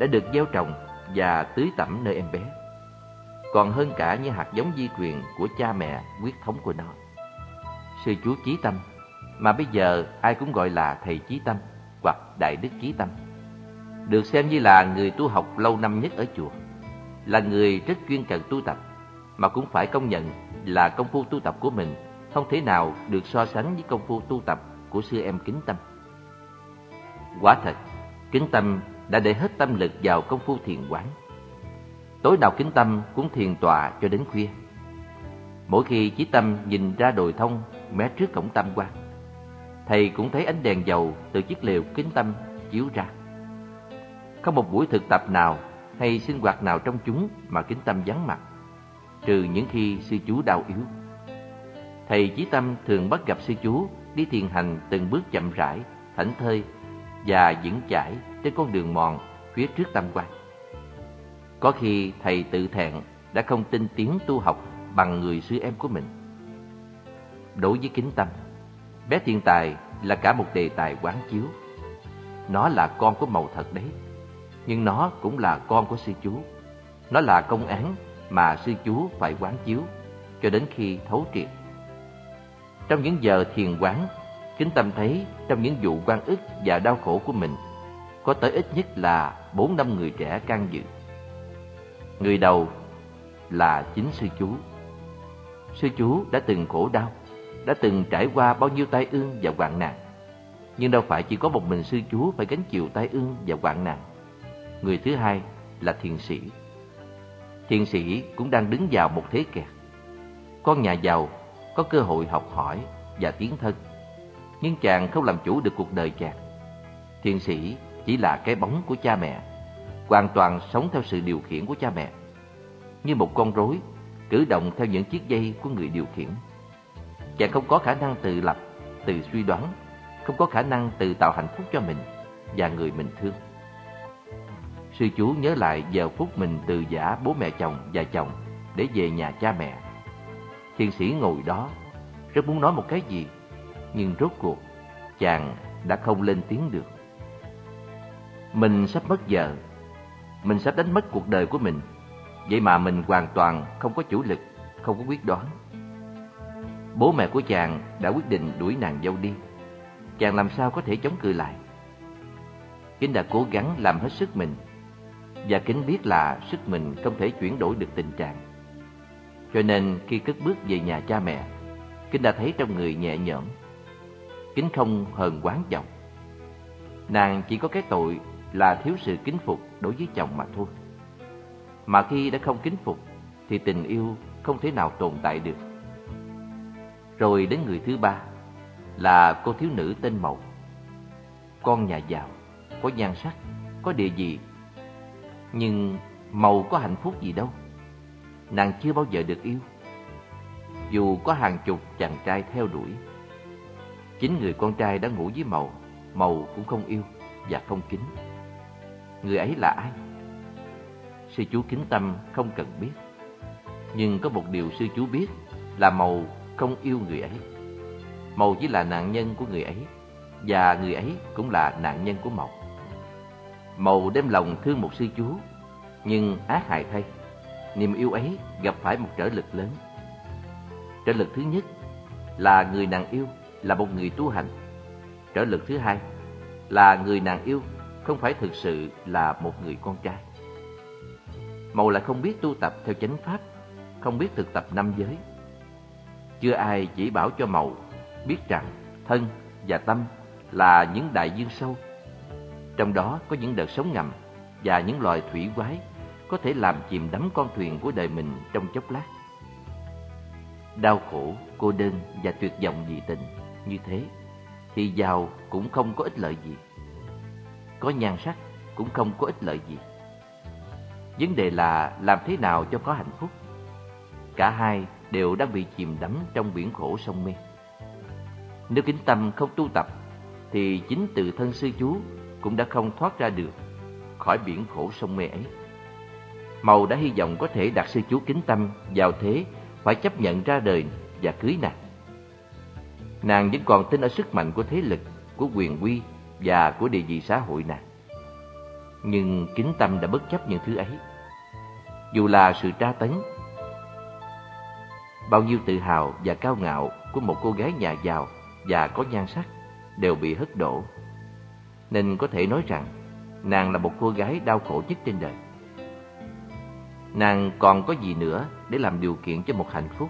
đã được gieo trồng và tưới tẩm nơi em bé. Còn hơn cả những hạt giống di truyền của cha mẹ quyết thống của nó. Sư chú Chí Tâm, mà bây giờ ai cũng gọi là thầy Chí Tâm hoặc Đại Đức Chí Tâm, được xem như là người tu học lâu năm nhất ở chùa, là người rất chuyên cần tu tập, mà cũng phải công nhận là công phu tu tập của mình không thể nào được so sánh với công phu tu tập của sư em kính tâm. Quả thật, kính tâm đã để hết tâm lực vào công phu thiền quán. Tối nào kính tâm cũng thiền tọa cho đến khuya. Mỗi khi chí tâm nhìn ra đồi thông mé trước cổng tam quan, thầy cũng thấy ánh đèn dầu từ chiếc lều kính tâm chiếu ra. Không một buổi thực tập nào hay sinh hoạt nào trong chúng mà kính tâm vắng mặt, trừ những khi sư chú đau yếu. Thầy Chí Tâm thường bắt gặp sư chú đi thiền hành từng bước chậm rãi, thảnh thơi và vững chãi trên con đường mòn phía trước tam quan. Có khi thầy tự thẹn đã không tin tiếng tu học bằng người sư em của mình. Đối với kính tâm, bé thiên tài là cả một đề tài quán chiếu. Nó là con của màu thật đấy, nhưng nó cũng là con của sư chú. Nó là công án mà sư chú phải quán chiếu cho đến khi thấu triệt. Trong những giờ thiền quán, kính tâm thấy trong những vụ quan ức và đau khổ của mình, có tới ít nhất là bốn năm người trẻ can dự. Người đầu là chính sư chú. Sư chú đã từng khổ đau, đã từng trải qua bao nhiêu tai ương và hoạn nạn. Nhưng đâu phải chỉ có một mình sư chú phải gánh chịu tai ương và hoạn nạn. Người thứ hai là thiền sĩ. Thiền sĩ cũng đang đứng vào một thế kẹt. Con nhà giàu có cơ hội học hỏi và tiến thân. Nhưng chàng không làm chủ được cuộc đời chàng. Thiền sĩ chỉ là cái bóng của cha mẹ, hoàn toàn sống theo sự điều khiển của cha mẹ. Như một con rối, cử động theo những chiếc dây của người điều khiển. Chàng không có khả năng tự lập, tự suy đoán, không có khả năng tự tạo hạnh phúc cho mình và người mình thương. Sư chú nhớ lại giờ phút mình từ giả bố mẹ chồng và chồng để về nhà cha mẹ. Thiền sĩ ngồi đó, rất muốn nói một cái gì, nhưng rốt cuộc chàng đã không lên tiếng được. Mình sắp mất giờ, mình sắp đánh mất cuộc đời của mình, vậy mà mình hoàn toàn không có chủ lực, không có quyết đoán. Bố mẹ của chàng đã quyết định đuổi nàng dâu đi, chàng làm sao có thể chống cự lại. Kính đã cố gắng làm hết sức mình, và Kính biết là sức mình không thể chuyển đổi được tình trạng. Cho nên khi cất bước về nhà cha mẹ, Kính đã thấy trong người nhẹ nhõm. Kính không hờn quán chồng. Nàng chỉ có cái tội là thiếu sự kính phục đối với chồng mà thôi. Mà khi đã không kính phục thì tình yêu không thể nào tồn tại được. Rồi đến người thứ ba là cô thiếu nữ tên Mậu. Con nhà giàu, có nhan sắc, có địa vị. Nhưng màu có hạnh phúc gì đâu. Nàng chưa bao giờ được yêu. Dù có hàng chục chàng trai theo đuổi. Chính người con trai đã ngủ với màu Màu cũng không yêu và không kính. Người ấy là ai? Sư chú kính tâm không cần biết. Nhưng có một điều sư chú biết là màu không yêu người ấy. Màu chỉ là nạn nhân của người ấy, và người ấy cũng là nạn nhân của màu Mậu đem lòng thương một sư chú, nhưng ác hại thay, niềm yêu ấy gặp phải một trở lực lớn. Trở lực thứ nhất là người nàng yêu là một người tu hành. Trở lực thứ hai là người nàng yêu không phải thực sự là một người con trai. Mậu lại không biết tu tập theo chánh pháp, không biết thực tập năm giới. Chưa ai chỉ bảo cho Mậu biết rằng thân và tâm là những đại dương sâu. Trong đó có những đợt sóng ngầm và những loài thủy quái có thể làm chìm đắm con thuyền của đời mình trong chốc lát. Đau khổ, cô đơn và tuyệt vọng dị tình như thế thì giàu cũng không có ích lợi gì. Có nhan sắc cũng không có ích lợi gì. Vấn đề là làm thế nào cho có hạnh phúc. Cả hai đều đang bị chìm đắm trong biển khổ sông mê. Nếu kính tâm không tu tập, thì chính từ thân sư chú cũng đã không thoát ra được khỏi biển khổ sông mê ấy. Màu đã hy vọng có thể đặt sư chú kính tâm vào thế phải chấp nhận ra đời và cưới nàng. Nàng vẫn còn tin ở sức mạnh của thế lực, của quyền uy và của địa vị xã hội nàng. Nhưng kính tâm đã bất chấp những thứ ấy. Dù là sự tra tấn, bao nhiêu tự hào và cao ngạo của một cô gái nhà giàu và có nhan sắc đều bị hất đổ. Nên có thể nói rằng nàng là một cô gái đau khổ nhất trên đời. Nàng còn có gì nữa để làm điều kiện cho một hạnh phúc?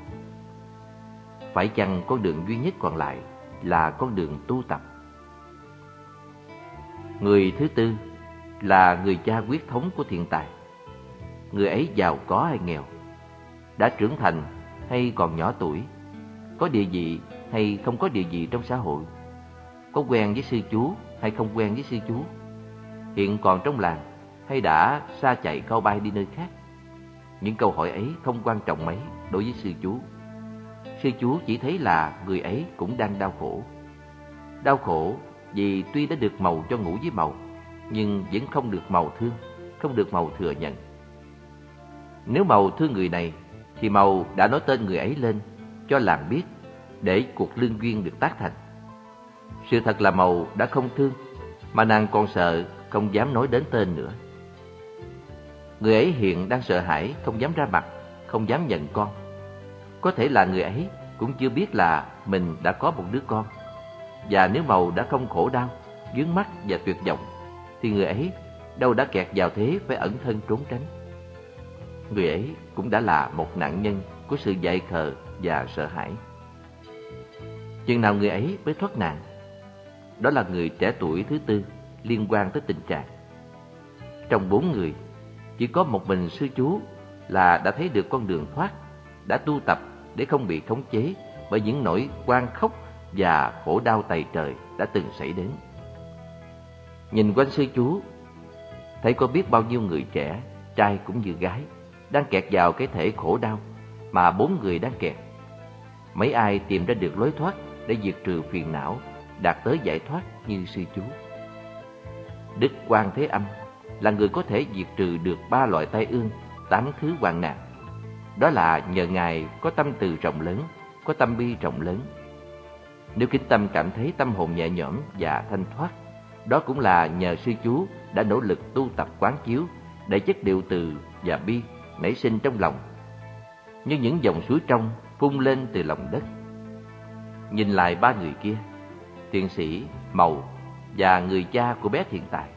Phải chăng con đường duy nhất còn lại là con đường tu tập? Người thứ tư là người cha quyết thống của thiện tài. Người ấy giàu có hay nghèo, đã trưởng thành hay còn nhỏ tuổi, có địa vị hay không có địa vị trong xã hội, có quen với sư chú hay không quen với sư chú, hiện còn trong làng hay đã xa chạy cao bay đi nơi khác. Những câu hỏi ấy không quan trọng mấy đối với sư chú. Sư chú chỉ thấy là người ấy cũng đang đau khổ. Đau khổ vì tuy đã được màu cho ngủ với màu, nhưng vẫn không được màu thương, không được màu thừa nhận. Nếu màu thương người này, thì màu đã nói tên người ấy lên, cho làng biết, để cuộc lương duyên được tác thành. Sự thật là màu đã không thương, mà nàng còn sợ, không dám nói đến tên nữa. Người ấy hiện đang sợ hãi, không dám ra mặt, không dám nhận con. Có thể là người ấy cũng chưa biết là mình đã có một đứa con. Và nếu màu đã không khổ đau, dướng mắt và tuyệt vọng, thì người ấy đâu đã kẹt vào thế phải ẩn thân trốn tránh. Người ấy cũng đã là một nạn nhân của sự dại khờ và sợ hãi. Chừng nào người ấy mới thoát nạn? Đó là người trẻ tuổi thứ tư liên quan tới tình trạng. Trong bốn người, chỉ có một mình sư chú là đã thấy được con đường thoát, đã tu tập để không bị khống chế bởi những nỗi quan khốc và khổ đau tày trời đã từng xảy đến. Nhìn quanh sư chú, thấy có biết bao nhiêu người trẻ, trai cũng như gái, đang kẹt vào cái thể khổ đau mà bốn người đang kẹt. Mấy ai tìm ra được lối thoát để diệt trừ phiền não, đạt tới giải thoát như sư chú. Đức Quan Thế Âm là người có thể diệt trừ được ba loại tai ương, tám thứ hoạn nạn. Đó là nhờ Ngài có tâm từ rộng lớn, có tâm bi rộng lớn. Nếu kính tâm cảm thấy tâm hồn nhẹ nhõm và thanh thoát, đó cũng là nhờ sư chú đã nỗ lực tu tập quán chiếu để chất điệu từ và bi nảy sinh trong lòng. Như những dòng suối trong phun lên từ lòng đất. Nhìn lại ba người kia, thiện sĩ, màu và người cha của bé thiện tài.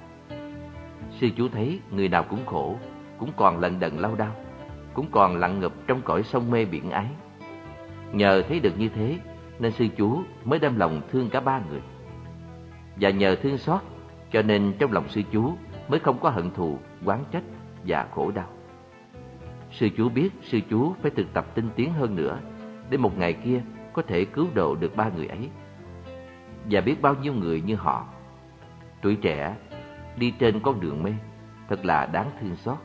Sư chú thấy người nào cũng khổ, cũng còn lận đận lau đau, cũng còn lặng ngập trong cõi sông mê biển ái. Nhờ thấy được như thế, nên sư chú mới đem lòng thương cả ba người. Và nhờ thương xót, cho nên trong lòng sư chú mới không có hận thù, oán trách và khổ đau. Sư chú biết sư chú phải thực tập tinh tiến hơn nữa để một ngày kia có thể cứu độ được ba người ấy. Và biết bao nhiêu người như họ, tuổi trẻ đi trên con đường mê, thật là đáng thương xót.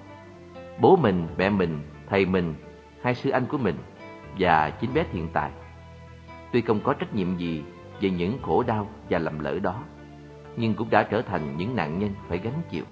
Bố mình, mẹ mình, thầy mình, hai sư anh của mình và chính bé hiện tại Tuy không có trách nhiệm gì về những khổ đau và lầm lỡ đó, nhưng cũng đã trở thành những nạn nhân phải gánh chịu.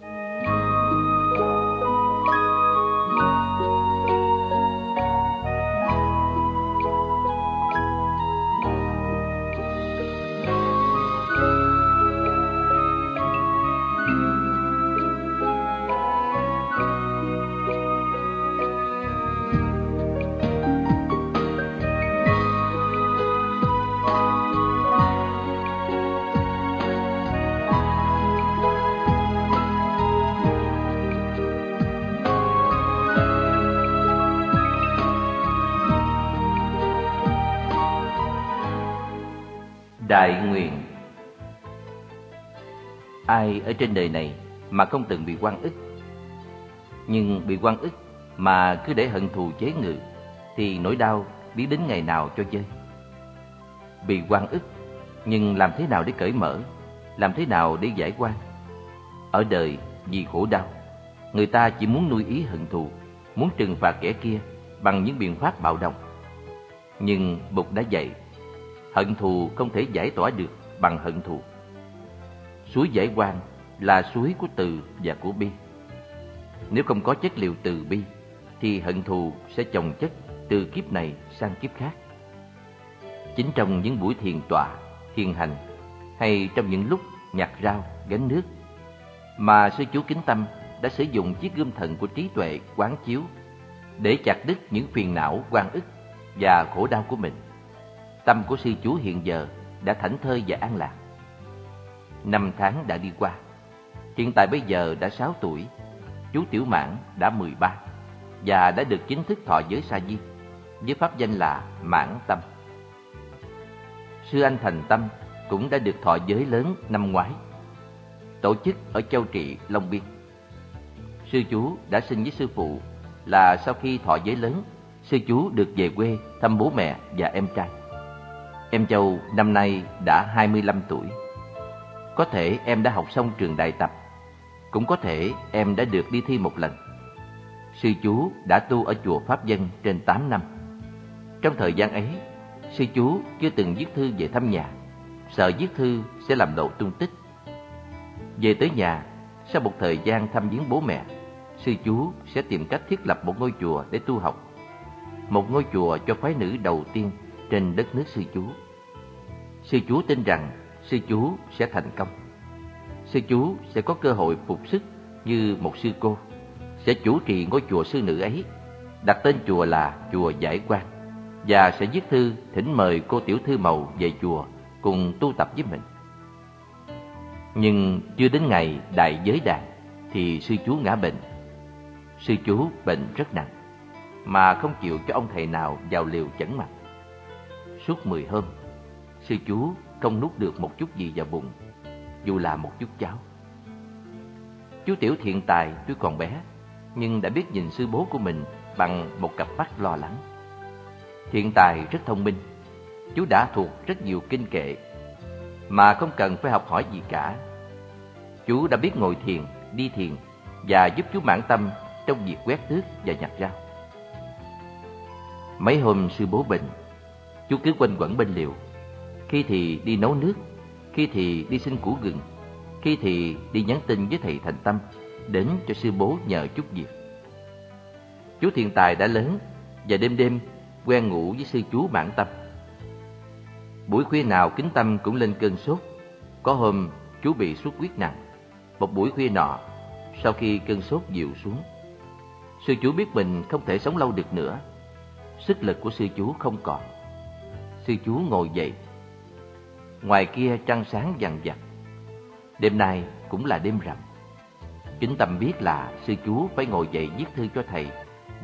Đại nguyện. Ai ở trên đời này mà không từng bị quan ức? Nhưng bị quan ức mà cứ để hận thù chế ngự Thì nỗi đau biết đến ngày nào cho chơi. Bị quan ức nhưng làm thế nào để cởi mở, Làm thế nào để giải quan Ở đời vì khổ đau, Người ta chỉ muốn nuôi ý hận thù, Muốn trừng phạt kẻ kia bằng những biện pháp bạo động. Nhưng Bụt đã dạy hận thù không thể giải tỏa được bằng hận thù. Suối giải quan là suối của từ và của bi. Nếu không có chất liệu từ bi, thì hận thù sẽ chồng chất từ kiếp này sang kiếp khác. Chính trong những buổi thiền tọa, thiền hành, hay trong những lúc nhặt rau, gánh nước, mà sư chú Kính Tâm đã sử dụng chiếc gươm thần của trí tuệ quán chiếu để chặt đứt những phiền não, quan ức và khổ đau của mình. Tâm của sư chú hiện giờ đã thảnh thơi và an lạc. Năm tháng đã đi qua. Hiện tại bây giờ đã 6 tuổi, chú Tiểu Mãn đã 13 và đã được chính thức thọ giới sa di với pháp danh là Mãn Tâm. Sư anh Thành Tâm cũng đã được thọ giới lớn năm ngoái. tổ chức ở Châu Trị, Long Biên. Sư chú đã xin với sư phụ là sau khi thọ giới lớn, sư chú được về quê thăm bố mẹ và em trai. Em Châu năm nay đã 25 tuổi. Có thể em đã học xong trường đại tập, cũng có thể em đã được đi thi một lần. Sư chú đã tu ở chùa Pháp Dân trên 8 năm. Trong thời gian ấy, sư chú chưa từng viết thư về thăm nhà, sợ viết thư sẽ làm lộ tung tích. Về tới nhà, sau một thời gian thăm viếng bố mẹ, sư chú sẽ tìm cách thiết lập một ngôi chùa để tu học. Một ngôi chùa cho phái nữ đầu tiên trên đất nước sư chú. Sư chú tin rằng sư chú sẽ thành công. Sư chú sẽ có cơ hội phục sức như một sư cô, sẽ chủ trì ngôi chùa sư nữ ấy, đặt tên chùa là chùa Giải Quang và sẽ viết thư thỉnh mời cô tiểu thư màu về chùa cùng tu tập với mình. Nhưng chưa đến ngày đại giới đàn thì sư chú ngã bệnh. Sư chú bệnh rất nặng, mà không chịu cho ông thầy nào vào liều chẩn mặt. Suốt mười hôm, sư chú không nuốt được một chút gì vào bụng, dù là một chút cháo. Chú Tiểu thiện tài tuy còn bé, nhưng đã biết nhìn sư bố của mình bằng một cặp mắt lo lắng. Thiện tài rất thông minh, chú đã thuộc rất nhiều kinh kệ, mà không cần phải học hỏi gì cả. Chú đã biết ngồi thiền, đi thiền và giúp chú mãn tâm trong việc quét tước và nhặt rau. Mấy hôm sư bố bệnh, chú cứ quanh quẩn bên liều. Khi thì đi nấu nước, khi thì đi xin củ gừng, khi thì đi nhắn tin với thầy Thành Tâm đến cho sư bố nhờ chút việc. Chú thiền tài đã lớn và đêm đêm quen ngủ với sư chú mãn tâm. Buổi khuya nào kính tâm cũng lên cơn sốt. Có hôm chú bị xuất huyết nặng. Một buổi khuya nọ, sau khi cơn sốt dịu xuống, sư chú biết mình không thể sống lâu được nữa. Sức lực của sư chú không còn. Sư chú ngồi dậy. Ngoài kia trăng sáng dằn vặt. Đêm nay cũng là đêm rằm. Kính tâm biết là sư chú phải ngồi dậy viết thư cho thầy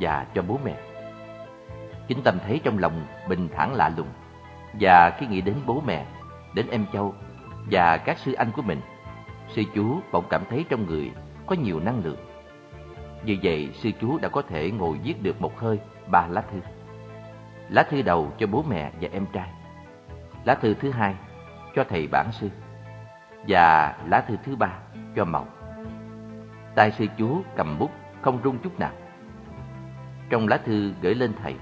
và cho bố mẹ. Kính tâm thấy trong lòng bình thản lạ lùng và khi nghĩ đến bố mẹ, đến em Châu và các sư anh của mình, sư chú bỗng cảm thấy trong người có nhiều năng lượng. như vậy, sư chú đã có thể ngồi viết được một hơi ba lá thư. Lá thư đầu cho bố mẹ và em trai. Lá thư thứ hai cho thầy bản sư. Và lá thư thứ ba cho Mộng. Tay sư chúa cầm bút không rung chút nào. Trong lá thư gửi lên thầy,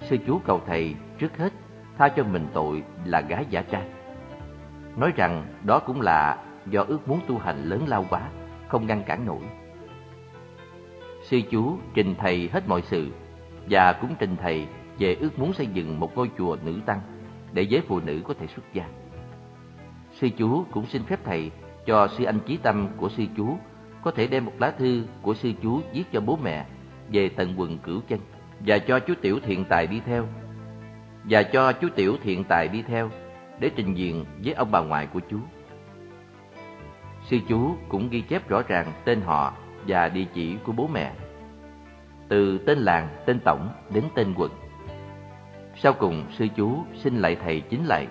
sư chúa cầu thầy trước hết tha cho mình tội là gái giả trai. Nói rằng đó cũng là do ước muốn tu hành lớn lao quá, không ngăn cản nổi. Sư chú trình thầy hết mọi sự và cũng trình thầy về ước muốn xây dựng một ngôi chùa nữ tăng để giới phụ nữ có thể xuất gia. Sư chú cũng xin phép thầy cho sư anh chí tâm của sư chú có thể đem một lá thư của sư chú viết cho bố mẹ về tận quần cửu chân và cho chú tiểu thiện tài đi theo và cho chú tiểu thiện tài đi theo để trình diện với ông bà ngoại của chú. Sư chú cũng ghi chép rõ ràng tên họ và địa chỉ của bố mẹ, từ tên làng, tên tổng đến tên quận. Sau cùng, sư chú xin lại thầy chính lại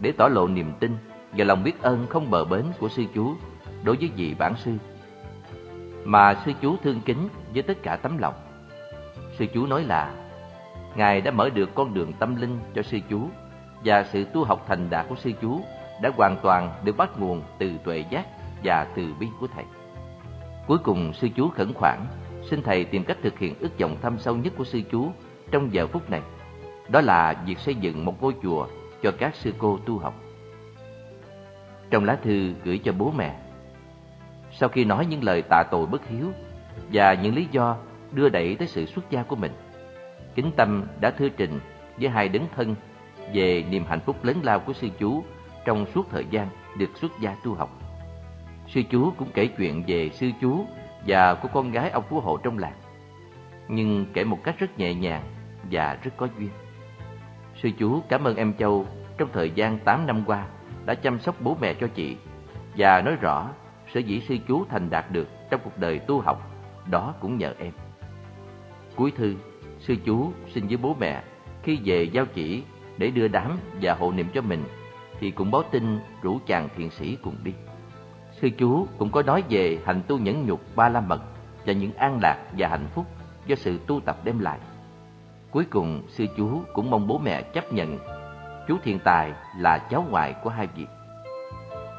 để tỏ lộ niềm tin và lòng biết ơn không bờ bến của sư chú đối với vị bản sư, mà sư chú thương kính với tất cả tấm lòng. Sư chú nói là Ngài đã mở được con đường tâm linh cho sư chú và sự tu học thành đạt của sư chú đã hoàn toàn được bắt nguồn từ tuệ giác và từ bi của thầy. Cuối cùng sư chú khẩn khoản xin thầy tìm cách thực hiện ước vọng thâm sâu nhất của sư chú trong giờ phút này. Đó là việc xây dựng một ngôi chùa cho các sư cô tu học. Trong lá thư gửi cho bố mẹ, sau khi nói những lời tạ tội bất hiếu và những lý do đưa đẩy tới sự xuất gia của mình, Kính Tâm đã thư trình với hai đấng thân về niềm hạnh phúc lớn lao của sư chú trong suốt thời gian được xuất gia tu học. Sư chú cũng kể chuyện về sư chú và của con gái ông phú hộ trong làng, nhưng kể một cách rất nhẹ nhàng và rất có duyên. Sư chú cảm ơn em Châu trong thời gian 8 năm qua đã chăm sóc bố mẹ cho chị và nói rõ sở dĩ sư chú thành đạt được trong cuộc đời tu học, đó cũng nhờ em. Cuối thư, sư chú xin với bố mẹ khi về giao chỉ để đưa đám và hộ niệm cho mình thì cũng báo tin rủ chàng thiện sĩ cùng đi. Sư chú cũng có nói về hành tu nhẫn nhục ba la mật và những an lạc và hạnh phúc do sự tu tập đem lại. Cuối cùng, sư chú cũng mong bố mẹ chấp nhận chú thiên Tài là cháu ngoại của hai vị.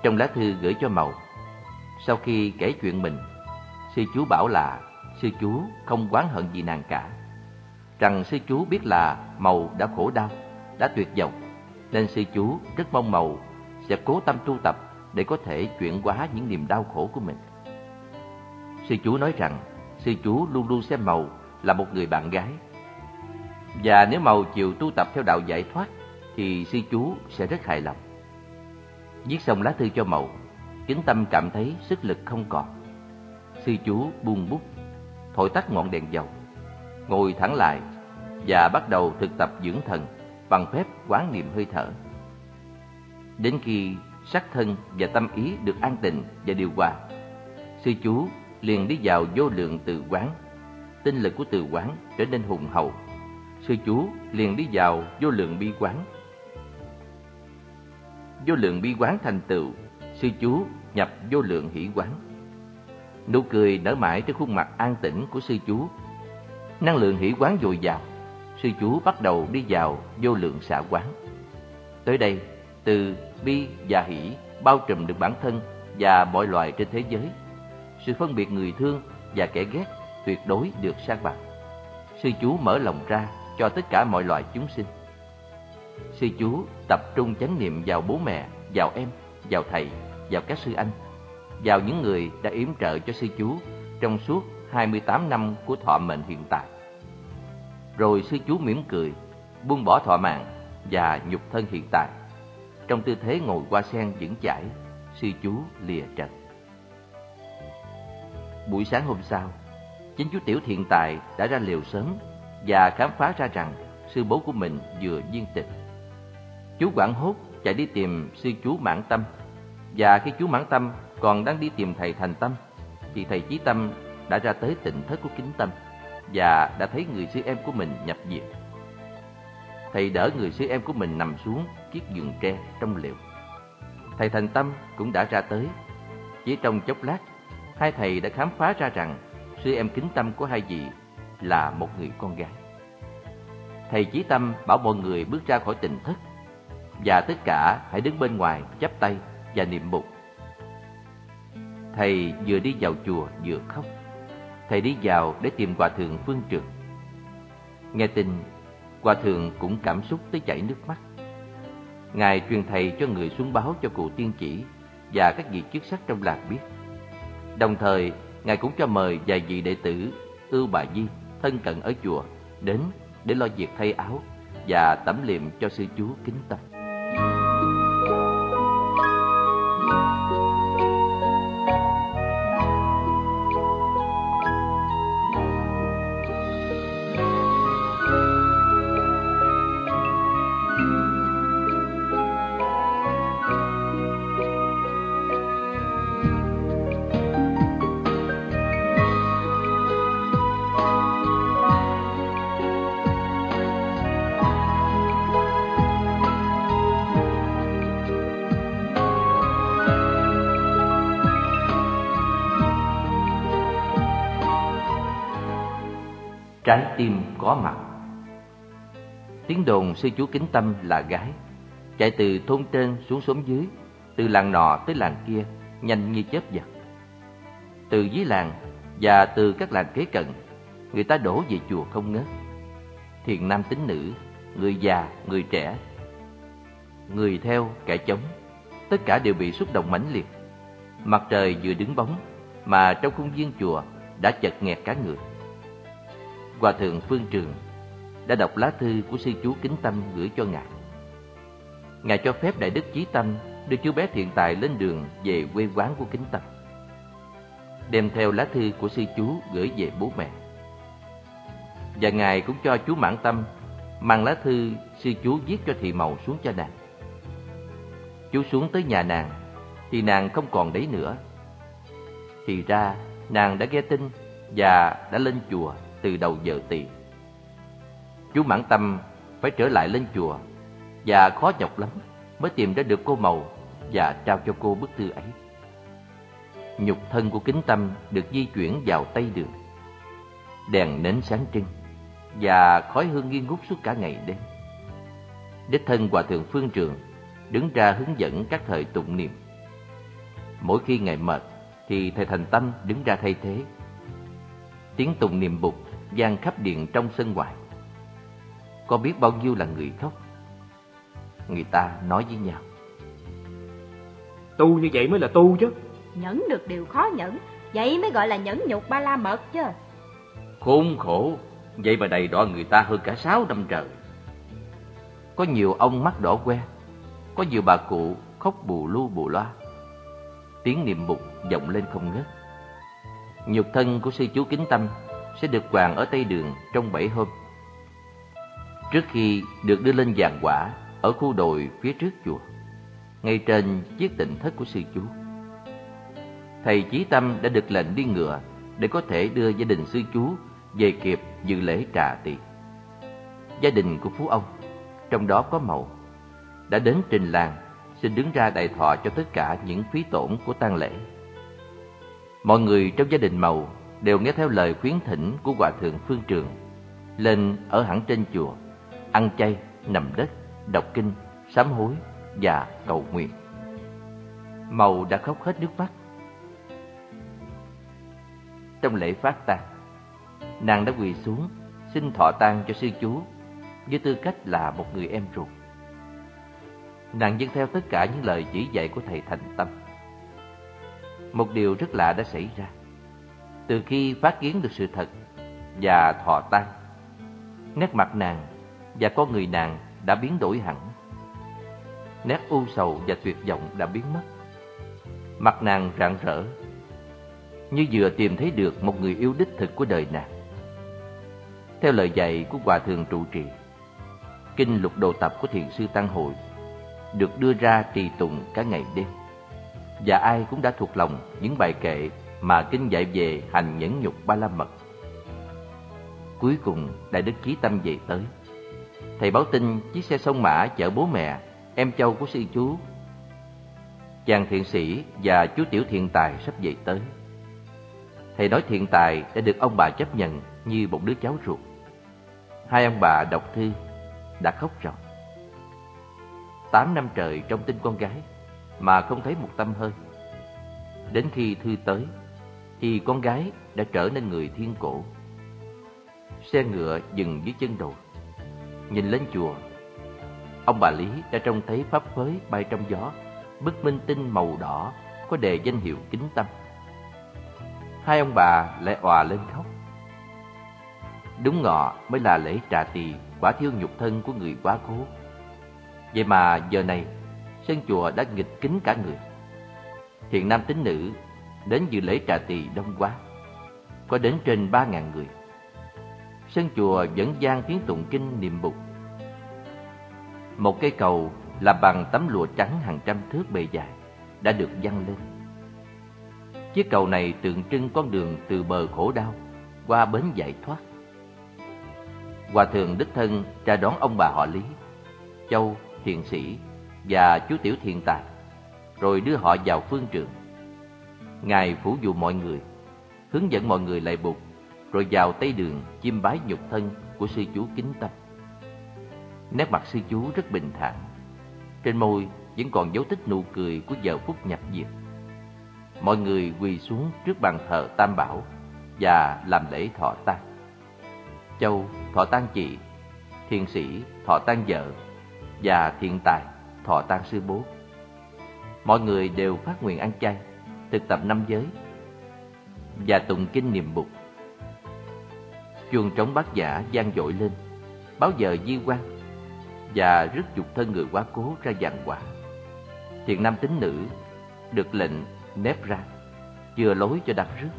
Trong lá thư gửi cho Mậu, sau khi kể chuyện mình, sư chú bảo là sư chú không oán hận gì nàng cả. Rằng sư chú biết là Mậu đã khổ đau, đã tuyệt vọng, nên sư chú rất mong Mậu sẽ cố tâm tu tập để có thể chuyển hóa những niềm đau khổ của mình. Sư chú nói rằng sư chú luôn luôn xem Mậu là một người bạn gái. Và nếu Màu chịu tu tập theo đạo giải thoát thì sư chú sẽ rất hài lòng. Viết xong lá thư cho Mậu, Kính Tâm cảm thấy sức lực không còn. Sư chú buông bút, thổi tắt ngọn đèn dầu, ngồi thẳng lại và bắt đầu thực tập dưỡng thần bằng phép quán niệm hơi thở. Đến khi sắc thân và tâm ý được an tịnh và điều hòa, sư chú liền đi vào vô lượng từ quán. Tinh lực của từ quán trở nên hùng hậu. Sư chú liền đi vào vô lượng bi quán vô lượng bi quán thành tựu, sư chú nhập vô lượng hỷ quán. Nụ cười nở mãi trên khuôn mặt an tĩnh của sư chú. Năng lượng hỷ quán dồi dào, sư chú bắt đầu đi vào vô lượng xả quán. Tới đây, từ bi và hỷ bao trùm được bản thân và mọi loài trên thế giới. Sự phân biệt người thương và kẻ ghét tuyệt đối được sang bằng. Sư chú mở lòng ra cho tất cả mọi loài chúng sinh. Sư chú tập trung chánh niệm vào bố mẹ, vào em, vào thầy, vào các sư anh, vào những người đã yểm trợ cho sư chú trong suốt 28 năm của thọ mệnh hiện tại. Rồi sư chú mỉm cười, buông bỏ thọ mạng và nhục thân hiện tại. Trong tư thế ngồi qua sen vững chãi, sư chú lìa trần. Buổi sáng hôm sau, chính chú Tiểu Thiện Tài đã ra liều sớm và khám phá ra rằng sư bố của mình vừa viên tịch. Chú quảng hốt chạy đi tìm sư chú Mãn Tâm. Và khi chú Mãn Tâm còn đang đi tìm thầy Thành Tâm, thì thầy Chí Tâm đã ra tới tịnh thất của Kính Tâm và đã thấy người sư em của mình nhập viện. Thầy đỡ người sư em của mình nằm xuống chiếc giường tre trong liệu. Thầy Thành Tâm cũng đã ra tới. Chỉ trong chốc lát, hai thầy đã khám phá ra rằng sư em kính tâm của hai vị là một người con gái. Thầy Chí Tâm bảo mọi người bước ra khỏi tình thất và tất cả hãy đứng bên ngoài chắp tay và niệm mục. Thầy vừa đi vào chùa vừa khóc. Thầy đi vào để tìm Hòa Thượng Phương Trường. Nghe tin, Hòa Thượng cũng cảm xúc tới chảy nước mắt. Ngài truyền thầy cho người xuống báo cho cụ tiên chỉ và các vị chức sắc trong làng biết. Đồng thời, Ngài cũng cho mời vài vị đệ tử Ưu Bà Di thân cận ở chùa, đến để lo việc thay áo và tẩm liệm cho sư chú kính tâm. Trái tim có mặt. Tiếng đồn sư chú kính tâm là gái, chạy từ thôn trên xuống xóm dưới, từ làng nọ tới làng kia, nhanh như chớp giật. Từ dưới làng và từ các làng kế cận, người ta đổ về chùa không ngớt. Thiền nam tính nữ, người già, người trẻ, người theo, kẻ chống, tất cả đều bị xúc động mãnh liệt. Mặt trời vừa đứng bóng, mà trong khuôn viên chùa đã chật nghẹt cả người. Hòa thượng Phương Trường đã đọc lá thư của sư chú Kính Tâm gửi cho ngài. Ngài cho phép Đại Đức Chí Tâm đưa chú bé thiện tài lên đường về quê quán của Kính Tâm. Đem theo lá thư của sư chú gửi về bố mẹ. Và ngài cũng cho chú Mãn Tâm mang lá thư sư chú viết cho thị màu xuống cho nàng. Chú xuống tới nhà nàng thì nàng không còn đấy nữa. Thì ra nàng đã nghe tin và đã lên chùa từ đầu giờ tỳ. Chú Mãn Tâm phải trở lại lên chùa và khó nhọc lắm mới tìm ra được cô màu và trao cho cô bức thư ấy. nhục thân của kính tâm được di chuyển vào tây đường. Đèn nến sáng trưng và khói hương nghi ngút suốt cả ngày đêm. Đích thân Hòa Thượng Phương Trường đứng ra hướng dẫn các thời tụng niệm. Mỗi khi ngày mệt thì thầy Thành Tâm đứng ra thay thế. Tiếng tụng niệm bục gian khắp điện trong sân ngoài. Có biết bao nhiêu là người khóc. Người ta nói với nhau. Tu như vậy mới là tu chứ. Nhẫn được điều khó nhẫn, vậy mới gọi là nhẫn nhục ba la mật chứ. Khốn khổ, vậy mà đầy đọa người ta hơn cả sáu năm trời. Có nhiều ông mắt đỏ que, có nhiều bà cụ khóc bù lu bù loa. Tiếng niệm mục vọng lên không ngớt. Nhục thân của sư chú Kính Tâm sẽ được quàng ở Tây Đường trong bảy hôm. Trước khi được đưa lên giàn quả ở khu đồi phía trước chùa, ngay trên chiếc tịnh thất của sư chú. Thầy Chí Tâm đã được lệnh đi ngựa để có thể đưa gia đình sư chú về kịp dự lễ trà tiệc. Gia đình của Phú ông, trong đó có Mậu, đã đến trình làng xin đứng ra đại thọ cho tất cả những phí tổn của tang lễ. Mọi người trong gia đình Mậu đều nghe theo lời khuyến thỉnh của Hòa Thượng Phương Trường, lên ở hẳn trên chùa, ăn chay, nằm đất, đọc kinh, sám hối và cầu nguyện. màu đã khóc hết nước mắt. Trong lễ phát tang, nàng đã quỳ xuống xin thọ tang cho sư chú với tư cách là một người em ruột. Nàng dâng theo tất cả những lời chỉ dạy của thầy thành tâm. Một điều rất lạ đã xảy ra. Từ khi phát kiến được sự thật và thọ tan nét mặt nàng và con người nàng đã biến đổi hẳn. Nét u sầu và tuyệt vọng đã biến mất. Mặt nàng rạng rỡ, như vừa tìm thấy được một người yêu đích thực của đời nàng. Theo lời dạy của Hòa Thượng trụ trì, Kinh lục đồ tập của Thiền sư Tăng Hội được đưa ra trì tụng cả ngày đêm. Và ai cũng đã thuộc lòng những bài kệ mà Kinh dạy về hành nhẫn nhục ba la mật. Cuối cùng Đại Đức Chí Tâm về tới. Thầy báo tin chiếc xe sông mã chở bố mẹ, em châu của sư chú. Chàng thiện sĩ và chú tiểu thiện tài sắp về tới. Thầy nói thiện tài đã được ông bà chấp nhận như một đứa cháu ruột. Hai ông bà đọc thư đã khóc ròng Tám năm trời trong tin con gái mà không thấy một tâm hơi. Đến khi thư tới thì con gái đã trở nên người thiên cổ. Xe ngựa dừng dưới chân đồi. Nhìn lên chùa, ông bà Lý đã trông thấy pháp phới bay trong gió, bức minh tinh màu đỏ có đề danh hiệu kính tâm. Hai ông bà lại òa lên khóc. Đúng ngọ mới là lễ trà tỳ quả thiêu nhục thân của người quá cố. Vậy mà giờ này, sân chùa đã nghịch kính cả người. Thiện nam tín nữ đến dự lễ trà tỳ đông quá, có đến trên ba ngàn người. Sân chùa vẫn gian tiếng tụng kinh niệm bục. Một cây cầu là bằng tấm lụa trắng hàng trăm thước bề dài đã được văng lên. Chiếc cầu này tượng trưng con đường từ bờ khổ đau qua bến giải thoát. Hòa thượng đích thân ra đón ông bà họ Lý, Châu, thiện sĩ và chú Tiểu Thiện Tài, rồi đưa họ vào phương trường. Ngài phủ dụ mọi người, hướng dẫn mọi người lại bục, rồi vào tây đường chiêm bái nhục thân của sư chú kính tâm. Nét mặt sư chú rất bình thản, trên môi vẫn còn dấu tích nụ cười của giờ phút nhập diệt. Mọi người quỳ xuống trước bàn thờ Tam Bảo và làm lễ thọ tang. Châu thọ tang chị, thiền sĩ thọ tang vợ và thiện tài thọ tang sư bố. Mọi người đều phát nguyện ăn chay, thực tập năm giới và tụng kinh niệm bục. Chuông trống bát giả gian dội lên, báo giờ di quan và rước dục thân người quá cố ra giàn quả. Thiện nam tín nữ được lệnh nếp ra, chừa lối cho đặt rước.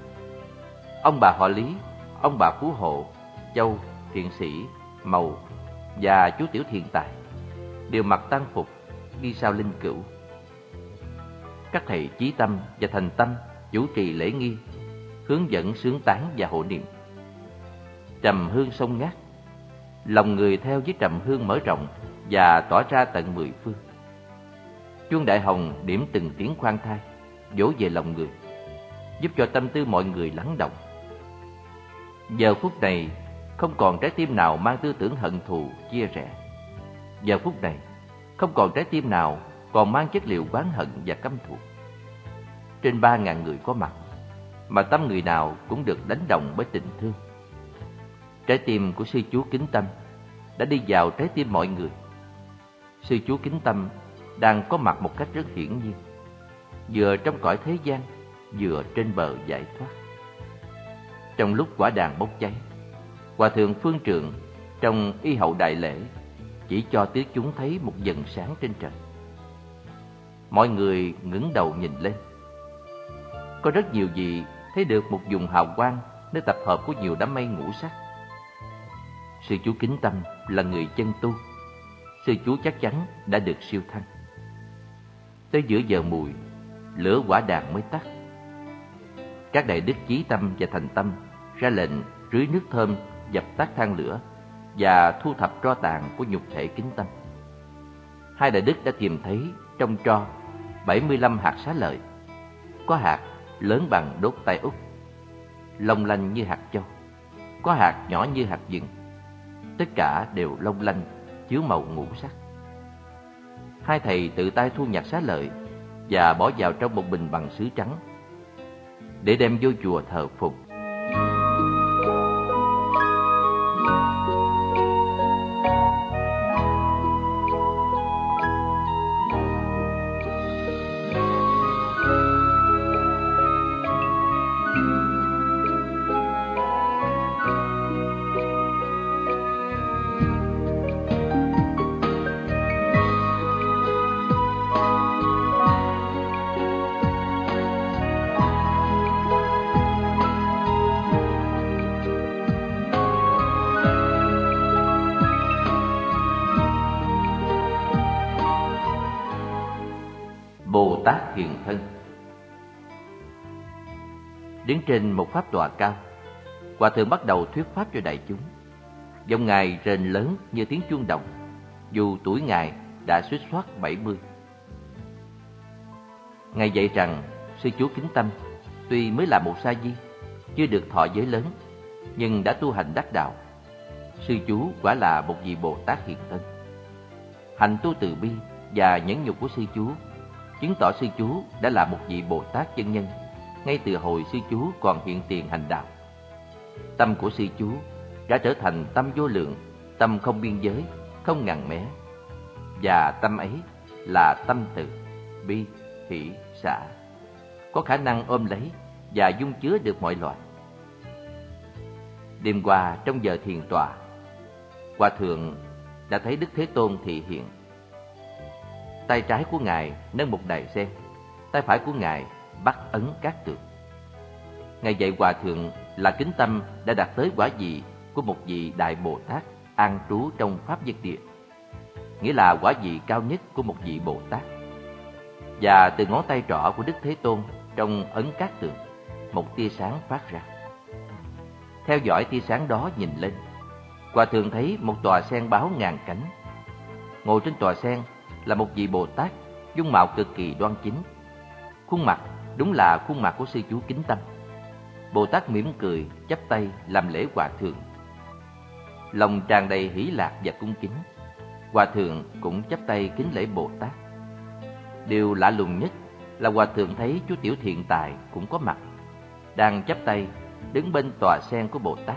Ông bà họ Lý, ông bà Phú Hộ, Châu, Thiện Sĩ, Màu và chú Tiểu Thiện Tài đều mặc tang phục đi sau linh cữu. Các thầy chí tâm và thành tâm chủ trì lễ nghi, hướng dẫn sướng tán và hộ niệm. Trầm hương sông ngát, lòng người theo với trầm hương mở rộng và tỏa ra tận mười phương. Chuông đại hồng điểm từng tiếng khoan thai, dỗ về lòng người. giúp cho tâm tư mọi người lắng động. Giờ phút này, không còn trái tim nào mang tư tưởng hận thù, chia rẽ. Giờ phút này, không còn trái tim nào còn mang chất liệu oán hận và căm thù. Trên ba ngàn người có mặt, mà tâm người nào cũng được đánh động bởi tình thương. Trái tim của sư chú kính tâm đã đi vào trái tim mọi người. Sư chú kính tâm đang có mặt một cách rất hiển nhiên, vừa trong cõi thế gian, vừa trên bờ giải thoát. Trong lúc quả đàn bốc cháy, Hòa thượng Phương Trượng trong y hậu đại lễ chỉ cho tứ chúng thấy một dần sáng trên trời. Mọi người ngẩng đầu nhìn lên. Có rất nhiều vị thấy được một vùng hào quang nơi tập hợp của nhiều đám mây ngũ sắc. Sư chú kính tâm là người chân tu. Sư chú chắc chắn đã được siêu thăng. Tới giữa giờ mùi, lửa quả đàn mới tắt. Các đại đức chí tâm và thành tâm ra lệnh rưới nước thơm dập tắt than lửa và thu thập tro tàn của nhục thể kính tâm. Hai đại đức đã tìm thấy trong tro 75 hạt xá lợi. Có hạt lớn bằng đốt tay út, long lanh như hạt châu. Có hạt nhỏ như hạt dừng. Tất cả đều long lanh, chiếu màu ngũ sắc. Hai thầy tự tay thu nhặt xá lợi và bỏ vào trong một bình bằng sứ trắng để đem vô chùa thờ phụng. Trên một pháp tòa cao, Hòa thượng bắt đầu thuyết pháp cho đại chúng. Giọng ngài rền lớn như tiếng chuông đồng, dù tuổi ngài đã suýt soát 70. Ngài dạy rằng sư chú kính tâm tuy mới là một sa di, chưa được thọ giới lớn, nhưng đã tu hành đắc đạo. Sư chú quả là một vị Bồ Tát hiện thân. Hành tu từ bi và nhẫn nhục của sư chú chứng tỏ sư chú đã là một vị Bồ Tát chân nhân ngay từ hồi sư chú còn hiện tiền hành đạo. Tâm của sư chú đã trở thành tâm vô lượng, tâm không biên giới, không ngần mé. Và tâm ấy là tâm từ, bi, hỷ, xả, có khả năng ôm lấy và dung chứa được mọi loại. Đêm qua trong giờ thiền tọa, Hòa Thượng đã thấy Đức Thế Tôn thị hiện. Tay trái của Ngài nâng một đài sen, tay phải của Ngài bắt ấn các tượng. Ngài dạy Hòa Thượng là kính tâm đã đạt tới quả vị của một vị Đại Bồ Tát an trú trong Pháp Nhất Địa, nghĩa là quả vị cao nhất của một vị Bồ Tát. Và từ ngón tay trỏ của Đức Thế Tôn trong ấn các tượng, một tia sáng phát ra. Theo dõi tia sáng đó nhìn lên, Hòa Thượng thấy một tòa sen báo ngàn cánh. Ngồi trên tòa sen là một vị Bồ Tát, dung mạo cực kỳ đoan chính. Khuôn mặt Đúng là khuôn mặt của sư chú kính tâm. Bồ Tát mỉm cười, chắp tay làm lễ hòa thượng. Lòng tràn đầy hỷ lạc và cung kính. Hòa thượng cũng chắp tay kính lễ Bồ Tát. Điều lạ lùng nhất là hòa thượng thấy chú tiểu thiện tài cũng có mặt, đang chắp tay đứng bên tòa sen của Bồ Tát.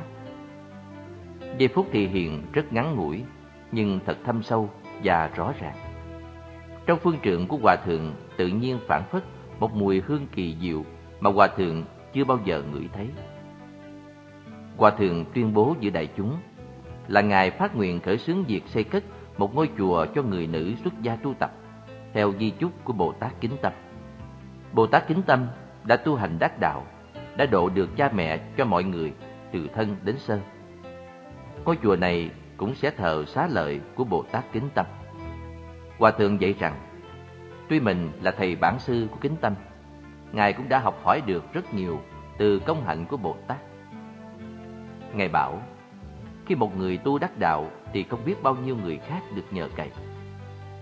Giây phút thì hiện rất ngắn ngủi, nhưng thật thâm sâu và rõ ràng. Trong phương trượng của hòa thượng tự nhiên phản phất một mùi hương kỳ diệu mà Hòa Thượng chưa bao giờ ngửi thấy. Hòa Thượng tuyên bố giữa đại chúng là Ngài phát nguyện khởi xướng việc xây cất một ngôi chùa cho người nữ xuất gia tu tập, theo di chúc của Bồ Tát Kính Tâm. Bồ Tát Kính Tâm đã tu hành đắc đạo, đã độ được cha mẹ cho mọi người, từ thân đến sơ. Ngôi chùa này cũng sẽ thờ xá lợi của Bồ Tát Kính Tâm. Hòa Thượng dạy rằng, Tuy mình là thầy bản sư của kính tâm, Ngài cũng đã học hỏi được rất nhiều từ công hạnh của Bồ Tát. Ngài bảo, khi một người tu đắc đạo thì không biết bao nhiêu người khác được nhờ cậy.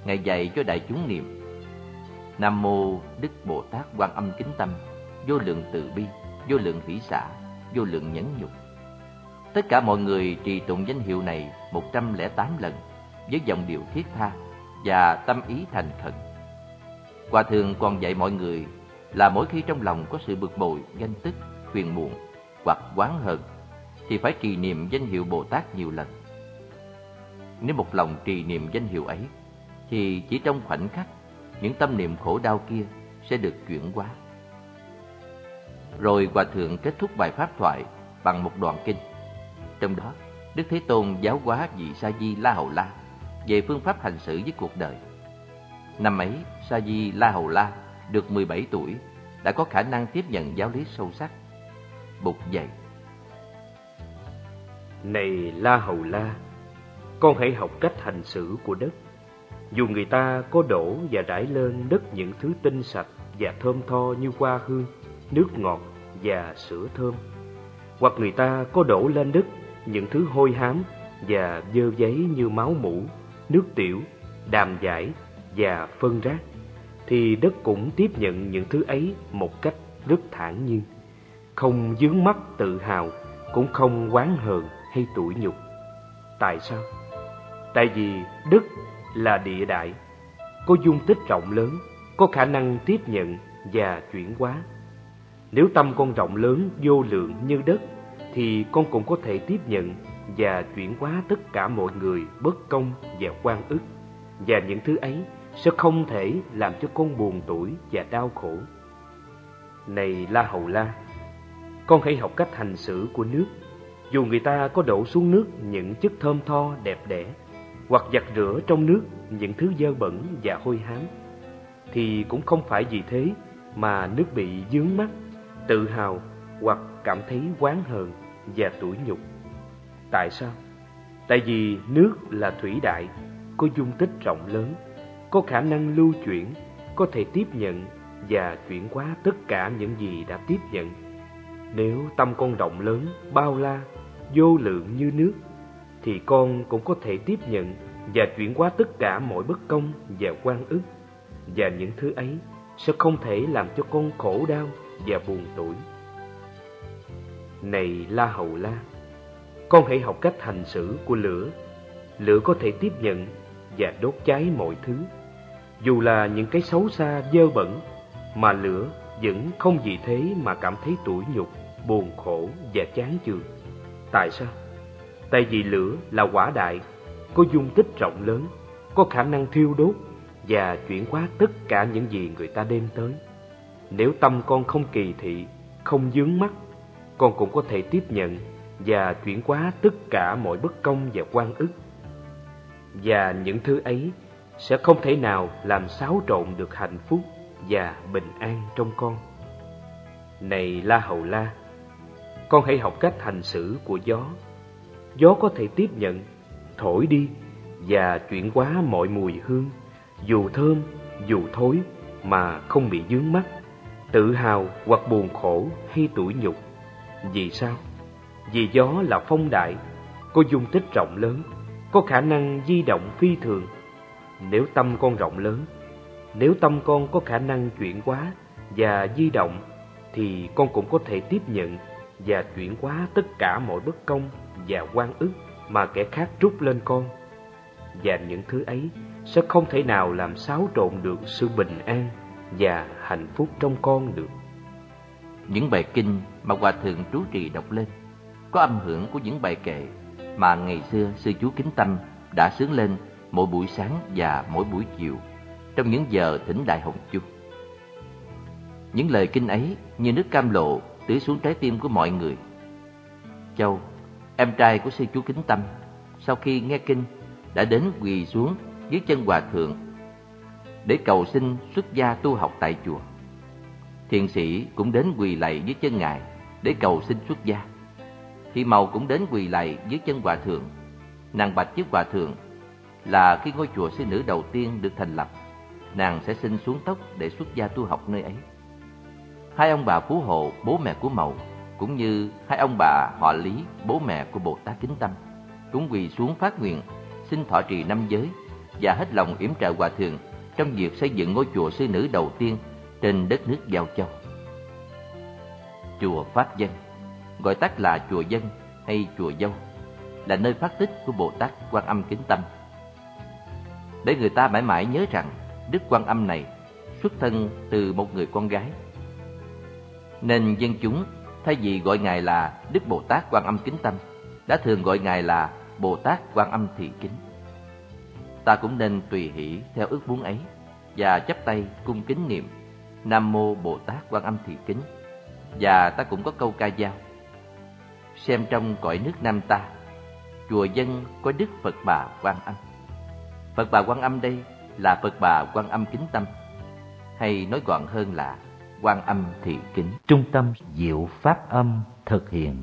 Ngài dạy cho đại chúng niệm Nam Mô Đức Bồ Tát Quan Âm Kính Tâm vô lượng từ bi, vô lượng hỷ xả, vô lượng nhẫn nhục. Tất cả mọi người trì tụng danh hiệu này 108 lần với giọng điệu thiết tha và tâm ý thành khẩn. Hòa thượng còn dạy mọi người là mỗi khi trong lòng có sự bực bội, ganh tức, phiền muộn hoặc oán hờn thì phải trì niệm danh hiệu Bồ Tát nhiều lần. Nếu một lòng trì niệm danh hiệu ấy thì chỉ trong khoảnh khắc những tâm niệm khổ đau kia sẽ được chuyển hóa. Rồi Hòa Thượng kết thúc bài pháp thoại bằng một đoạn kinh. Trong đó, Đức Thế Tôn giáo hóa vị Sa Di La Hầu La về phương pháp hành xử với cuộc đời. Năm ấy, Sa Di La Hầu La được 17 tuổi, đã có khả năng tiếp nhận giáo lý sâu sắc. Bục dạy. Này La Hầu La, con hãy học cách hành xử của đất. Dù người ta có đổ và rải lên đất những thứ tinh sạch và thơm tho như hoa hương, nước ngọt và sữa thơm, hoặc người ta có đổ lên đất những thứ hôi hám và dơ giấy như máu mũ, nước tiểu, đàm giải và phân rác, thì đất cũng tiếp nhận những thứ ấy một cách rất thản nhiên, không dướng mắt tự hào, cũng không oán hờn hay tủi nhục. Tại sao? Tại vì đất là địa đại, có dung tích rộng lớn, có khả năng tiếp nhận và chuyển hóa. Nếu tâm con rộng lớn vô lượng như đất, thì con cũng có thể tiếp nhận và chuyển hóa tất cả mọi người bất công và quan ức, và những thứ ấy sẽ không thể làm cho con buồn tuổi và đau khổ. Này La Hầu La, con hãy học cách hành xử của nước. Dù người ta có đổ xuống nước những chất thơm tho đẹp đẽ, hoặc giặt rửa trong nước những thứ dơ bẩn và hôi hám, thì cũng không phải vì thế mà nước bị dướng mắt, tự hào hoặc cảm thấy oán hờn và tủi nhục. Tại sao? Tại vì nước là thủy đại, có dung tích rộng lớn, có khả năng lưu chuyển, có thể tiếp nhận và chuyển hóa tất cả những gì đã tiếp nhận. Nếu tâm con rộng lớn, bao la, vô lượng như nước, thì con cũng có thể tiếp nhận và chuyển hóa tất cả mọi bất công và quan ức. Và những thứ ấy sẽ không thể làm cho con khổ đau và buồn tuổi. Này La Hầu La, con hãy học cách hành xử của lửa. Lửa có thể tiếp nhận và đốt cháy mọi thứ. Dù là những cái xấu xa dơ bẩn, mà lửa vẫn không vì thế mà cảm thấy tủi nhục, buồn khổ và chán chường. Tại sao? Tại vì lửa là quả đại, có dung tích rộng lớn, có khả năng thiêu đốt và chuyển hóa tất cả những gì người ta đem tới. Nếu tâm con không kỳ thị, không dướng mắt, con cũng có thể tiếp nhận và chuyển hóa tất cả mọi bất công và quan ức. Và những thứ ấy sẽ không thể nào làm xáo trộn được hạnh phúc và bình an trong con. Này La Hầu La, con hãy học cách hành xử của gió. Gió có thể tiếp nhận, thổi đi và chuyển hóa mọi mùi hương, dù thơm, dù thối mà không bị dướng mắt, tự hào hoặc buồn khổ hay tủi nhục. Vì sao? Vì gió là phong đại, có dung tích rộng lớn, có khả năng di động phi thường. Nếu tâm con rộng lớn, nếu tâm con có khả năng chuyển hóa và di động, thì con cũng có thể tiếp nhận và chuyển hóa tất cả mọi bất công và quan ức mà kẻ khác trút lên con. Và những thứ ấy sẽ không thể nào làm xáo trộn được sự bình an và hạnh phúc trong con được. Những bài kinh mà Hòa Thượng trú trì đọc lên có âm hưởng của những bài kệ mà ngày xưa sư chú Kính Tâm đã sướng lên mỗi buổi sáng và mỗi buổi chiều trong những giờ thỉnh Đại Hồng Chung. Những lời kinh ấy như nước cam lộ tưới xuống trái tim của mọi người. Châu, em trai của sư chú Kính Tâm, sau khi nghe kinh đã đến quỳ xuống dưới chân hòa thượng để cầu xin xuất gia tu học tại chùa. Thiền sĩ cũng đến quỳ lạy dưới chân ngài để cầu xin xuất gia. Thì màu cũng đến quỳ lạy dưới chân hòa thượng. Nàng bạch trước hòa thượng là khi ngôi chùa sư nữ đầu tiên được thành lập, nàng sẽ xin xuống tóc để xuất gia tu học nơi ấy. Hai ông bà Phú Hộ, bố mẹ của Mậu, cũng như hai ông bà họ Lý, bố mẹ của Bồ Tát Kính Tâm, cũng quỳ xuống phát nguyện xin thọ trì năm giới và hết lòng yểm trợ hòa thượng trong việc xây dựng ngôi chùa sư nữ đầu tiên trên đất nước Giao Châu. chùa Pháp Dân, gọi tắt là chùa Dân hay chùa Dâu, là nơi phát tích của Bồ Tát Quan Âm Kính Tâm. Để người ta mãi mãi nhớ rằng Đức Quan Âm này xuất thân từ một người con gái. Nên dân chúng thay vì gọi Ngài là Đức Bồ Tát Quan Âm Kính Tâm, đã thường gọi Ngài là Bồ Tát Quan Âm Thị Kính. Ta cũng nên tùy hỷ theo ước muốn ấy và chắp tay cung kính niệm Nam Mô Bồ Tát Quan Âm Thị Kính. Và ta cũng có câu ca dao. Xem trong cõi nước Nam ta, chùa dân có Đức Phật Bà Quan Âm. Phật Bà Quan Âm đây là Phật Bà Quan Âm Kính Tâm, hay nói gọn hơn là Quan Âm Thị Kính. Trung tâm Diệu Pháp Âm thực hiện